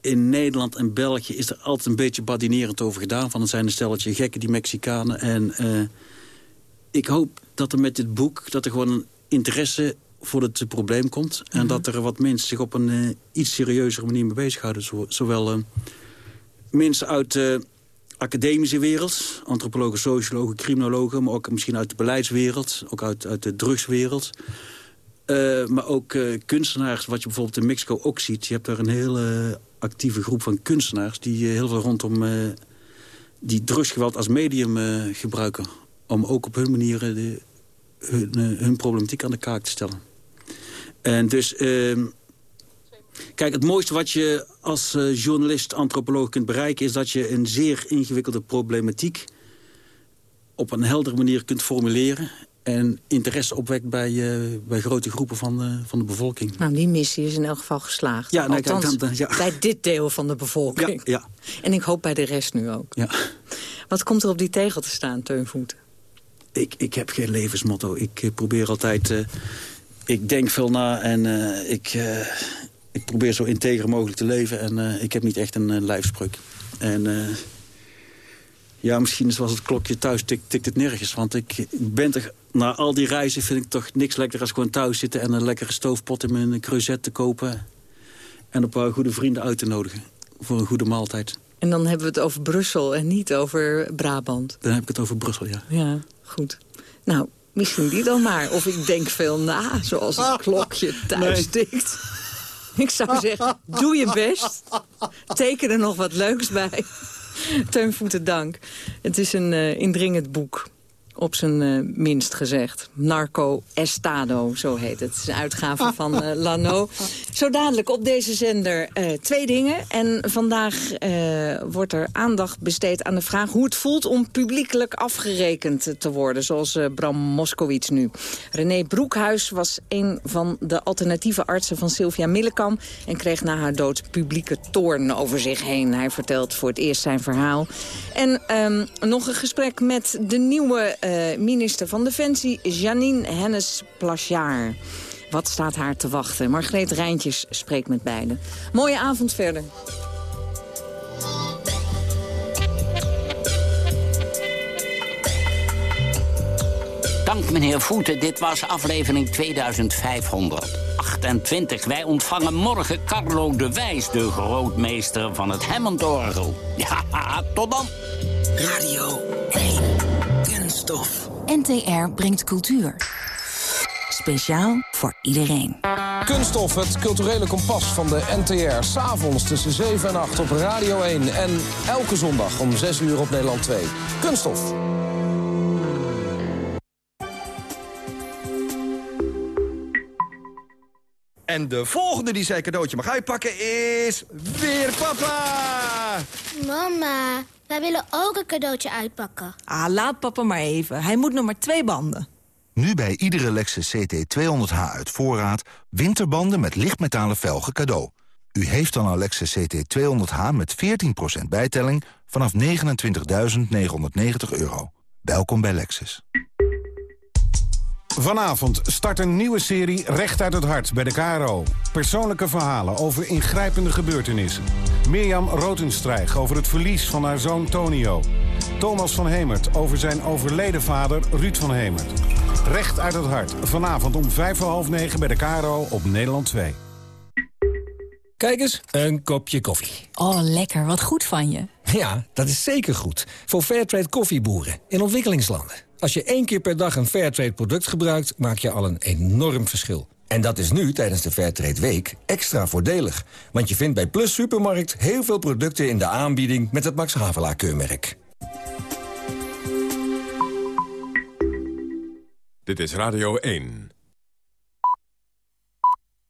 S9: in Nederland en België is er altijd een beetje badinerend over gedaan. Van het zijn een stelletje gekken, die Mexicanen. En eh, ik hoop dat er met dit boek dat er gewoon een interesse voor het probleem komt. En dat er wat mensen zich op een eh, iets serieuzere manier mee bezighouden. Zo, zowel mensen uit de academische wereld, antropologen, sociologen, criminologen... maar ook misschien uit de beleidswereld, ook uit, uit de drugswereld... Eh, maar ook eh, kunstenaars, wat je bijvoorbeeld in Mexico ook ziet. Je hebt daar een hele actieve groep van kunstenaars... die eh, heel veel rondom die drugsgeweld als medium gebruiken. Om ook op hun manier de, hun, problematiek aan de kaak te stellen. En dus... ehm, Kijk, het mooiste wat je als journalist, antropoloog kunt bereiken... is dat je een zeer ingewikkelde problematiek... op een heldere manier kunt formuleren... en interesse opwekt bij, eh, bij grote groepen van, eh, van de bevolking.
S8: Nou, die missie is in elk geval geslaagd.
S9: Ja, kijk,
S8: Althans,
S9: dan- dan- ja.
S8: bij dit deel van de bevolking.
S9: Ja, ja.
S8: En ik hoop bij de rest nu ook.
S9: Ja.
S8: Wat komt er op die tegel te staan, Teunvoet?
S9: Ik, ik heb geen levensmotto. Ik eh, probeer altijd... ik denk veel na en ik, ik probeer zo integer mogelijk te leven. En ik heb niet echt een lijfspreuk. En ja, misschien zoals het klokje thuis tikt, tikt het nergens. Want ik, ik ben toch... Na al die reizen vind ik toch niks lekker als gewoon thuis zitten... en een lekkere stoofpot in mijn creuset te kopen. En een paar goede vrienden uit te nodigen. Voor een goede maaltijd.
S8: En dan hebben we het over Brussel en niet over Brabant.
S9: Dan heb ik het over Brussel, ja.
S8: Ja, goed. Nou, misschien die dan maar. Of ik denk veel na, zoals het klokje thuis tikt. Ik zou zeggen, doe je best. Teken er nog wat leuks bij. Teunvoeten dank. Het is een eh, indringend boek. Op zijn eh, minst gezegd. Narco Estado, zo heet het. Het is een uitgave van eh, Lano. Zo dadelijk op deze zender eh, twee dingen. En vandaag wordt er aandacht besteed aan de vraag... hoe het voelt om publiekelijk afgerekend te worden. Zoals Bram Moskowitz nu. René Broekhuis was een van de alternatieve artsen van Sylvia Millekam... en kreeg na haar dood publieke toorn over zich heen. Hij vertelt voor het eerst zijn verhaal. En ehm, nog een gesprek met de nieuwe eh, minister van Defensie... Janine Hennis-Plachard. Wat staat haar te wachten? Margreet Rijntjes spreekt met beiden. Mooie avond verder.
S7: Dank meneer Voeten, dit was aflevering 2528. Wij ontvangen morgen Carlo de Wijs, de grootmeester van het Hammondorgel. Ja, tot dan.
S6: Radio 1.
S11: NTR brengt cultuur. Speciaal voor iedereen.
S12: Kunststof, het culturele kompas van de NTR. S'avonds tussen 7 en 8 op Radio 1. En elke zondag om 6 uur op Nederland 2. Kunststof.
S13: En de volgende die zijn cadeautje mag uitpakken is... weer papa!
S14: Mama, wij willen ook een cadeautje uitpakken.
S15: Ah, laat papa maar even. Hij moet nog maar twee banden.
S16: Nu bij iedere Lexus CT200H uit voorraad... winterbanden met lichtmetalen velgen cadeau. U heeft dan een Lexus CT200H met 14% bijtelling... vanaf 29.990 euro. Welkom bij Lexus.
S17: Vanavond start een nieuwe serie Recht uit het Hart bij de KRO. Persoonlijke verhalen over ingrijpende gebeurtenissen. Mirjam Rotenstrijg over het verlies van haar zoon Tonio. Thomas van Hemert over zijn overleden vader Ruud van Hemert. Recht uit het Hart. Vanavond om vijf voor half negen bij de KRO op Nederland 2.
S18: Kijk eens, een kopje koffie.
S19: Oh, lekker. Wat goed van je.
S18: Ja, dat is zeker goed. Voor Fairtrade koffieboeren in ontwikkelingslanden. Als je één keer per dag een Fairtrade product gebruikt... maak je al een enorm verschil. En dat is nu, tijdens de Fairtrade Week, extra voordelig. Want je vindt bij Plus Supermarkt heel veel producten in de aanbieding... met het Max Havelaar keurmerk.
S20: Dit is Radio 1.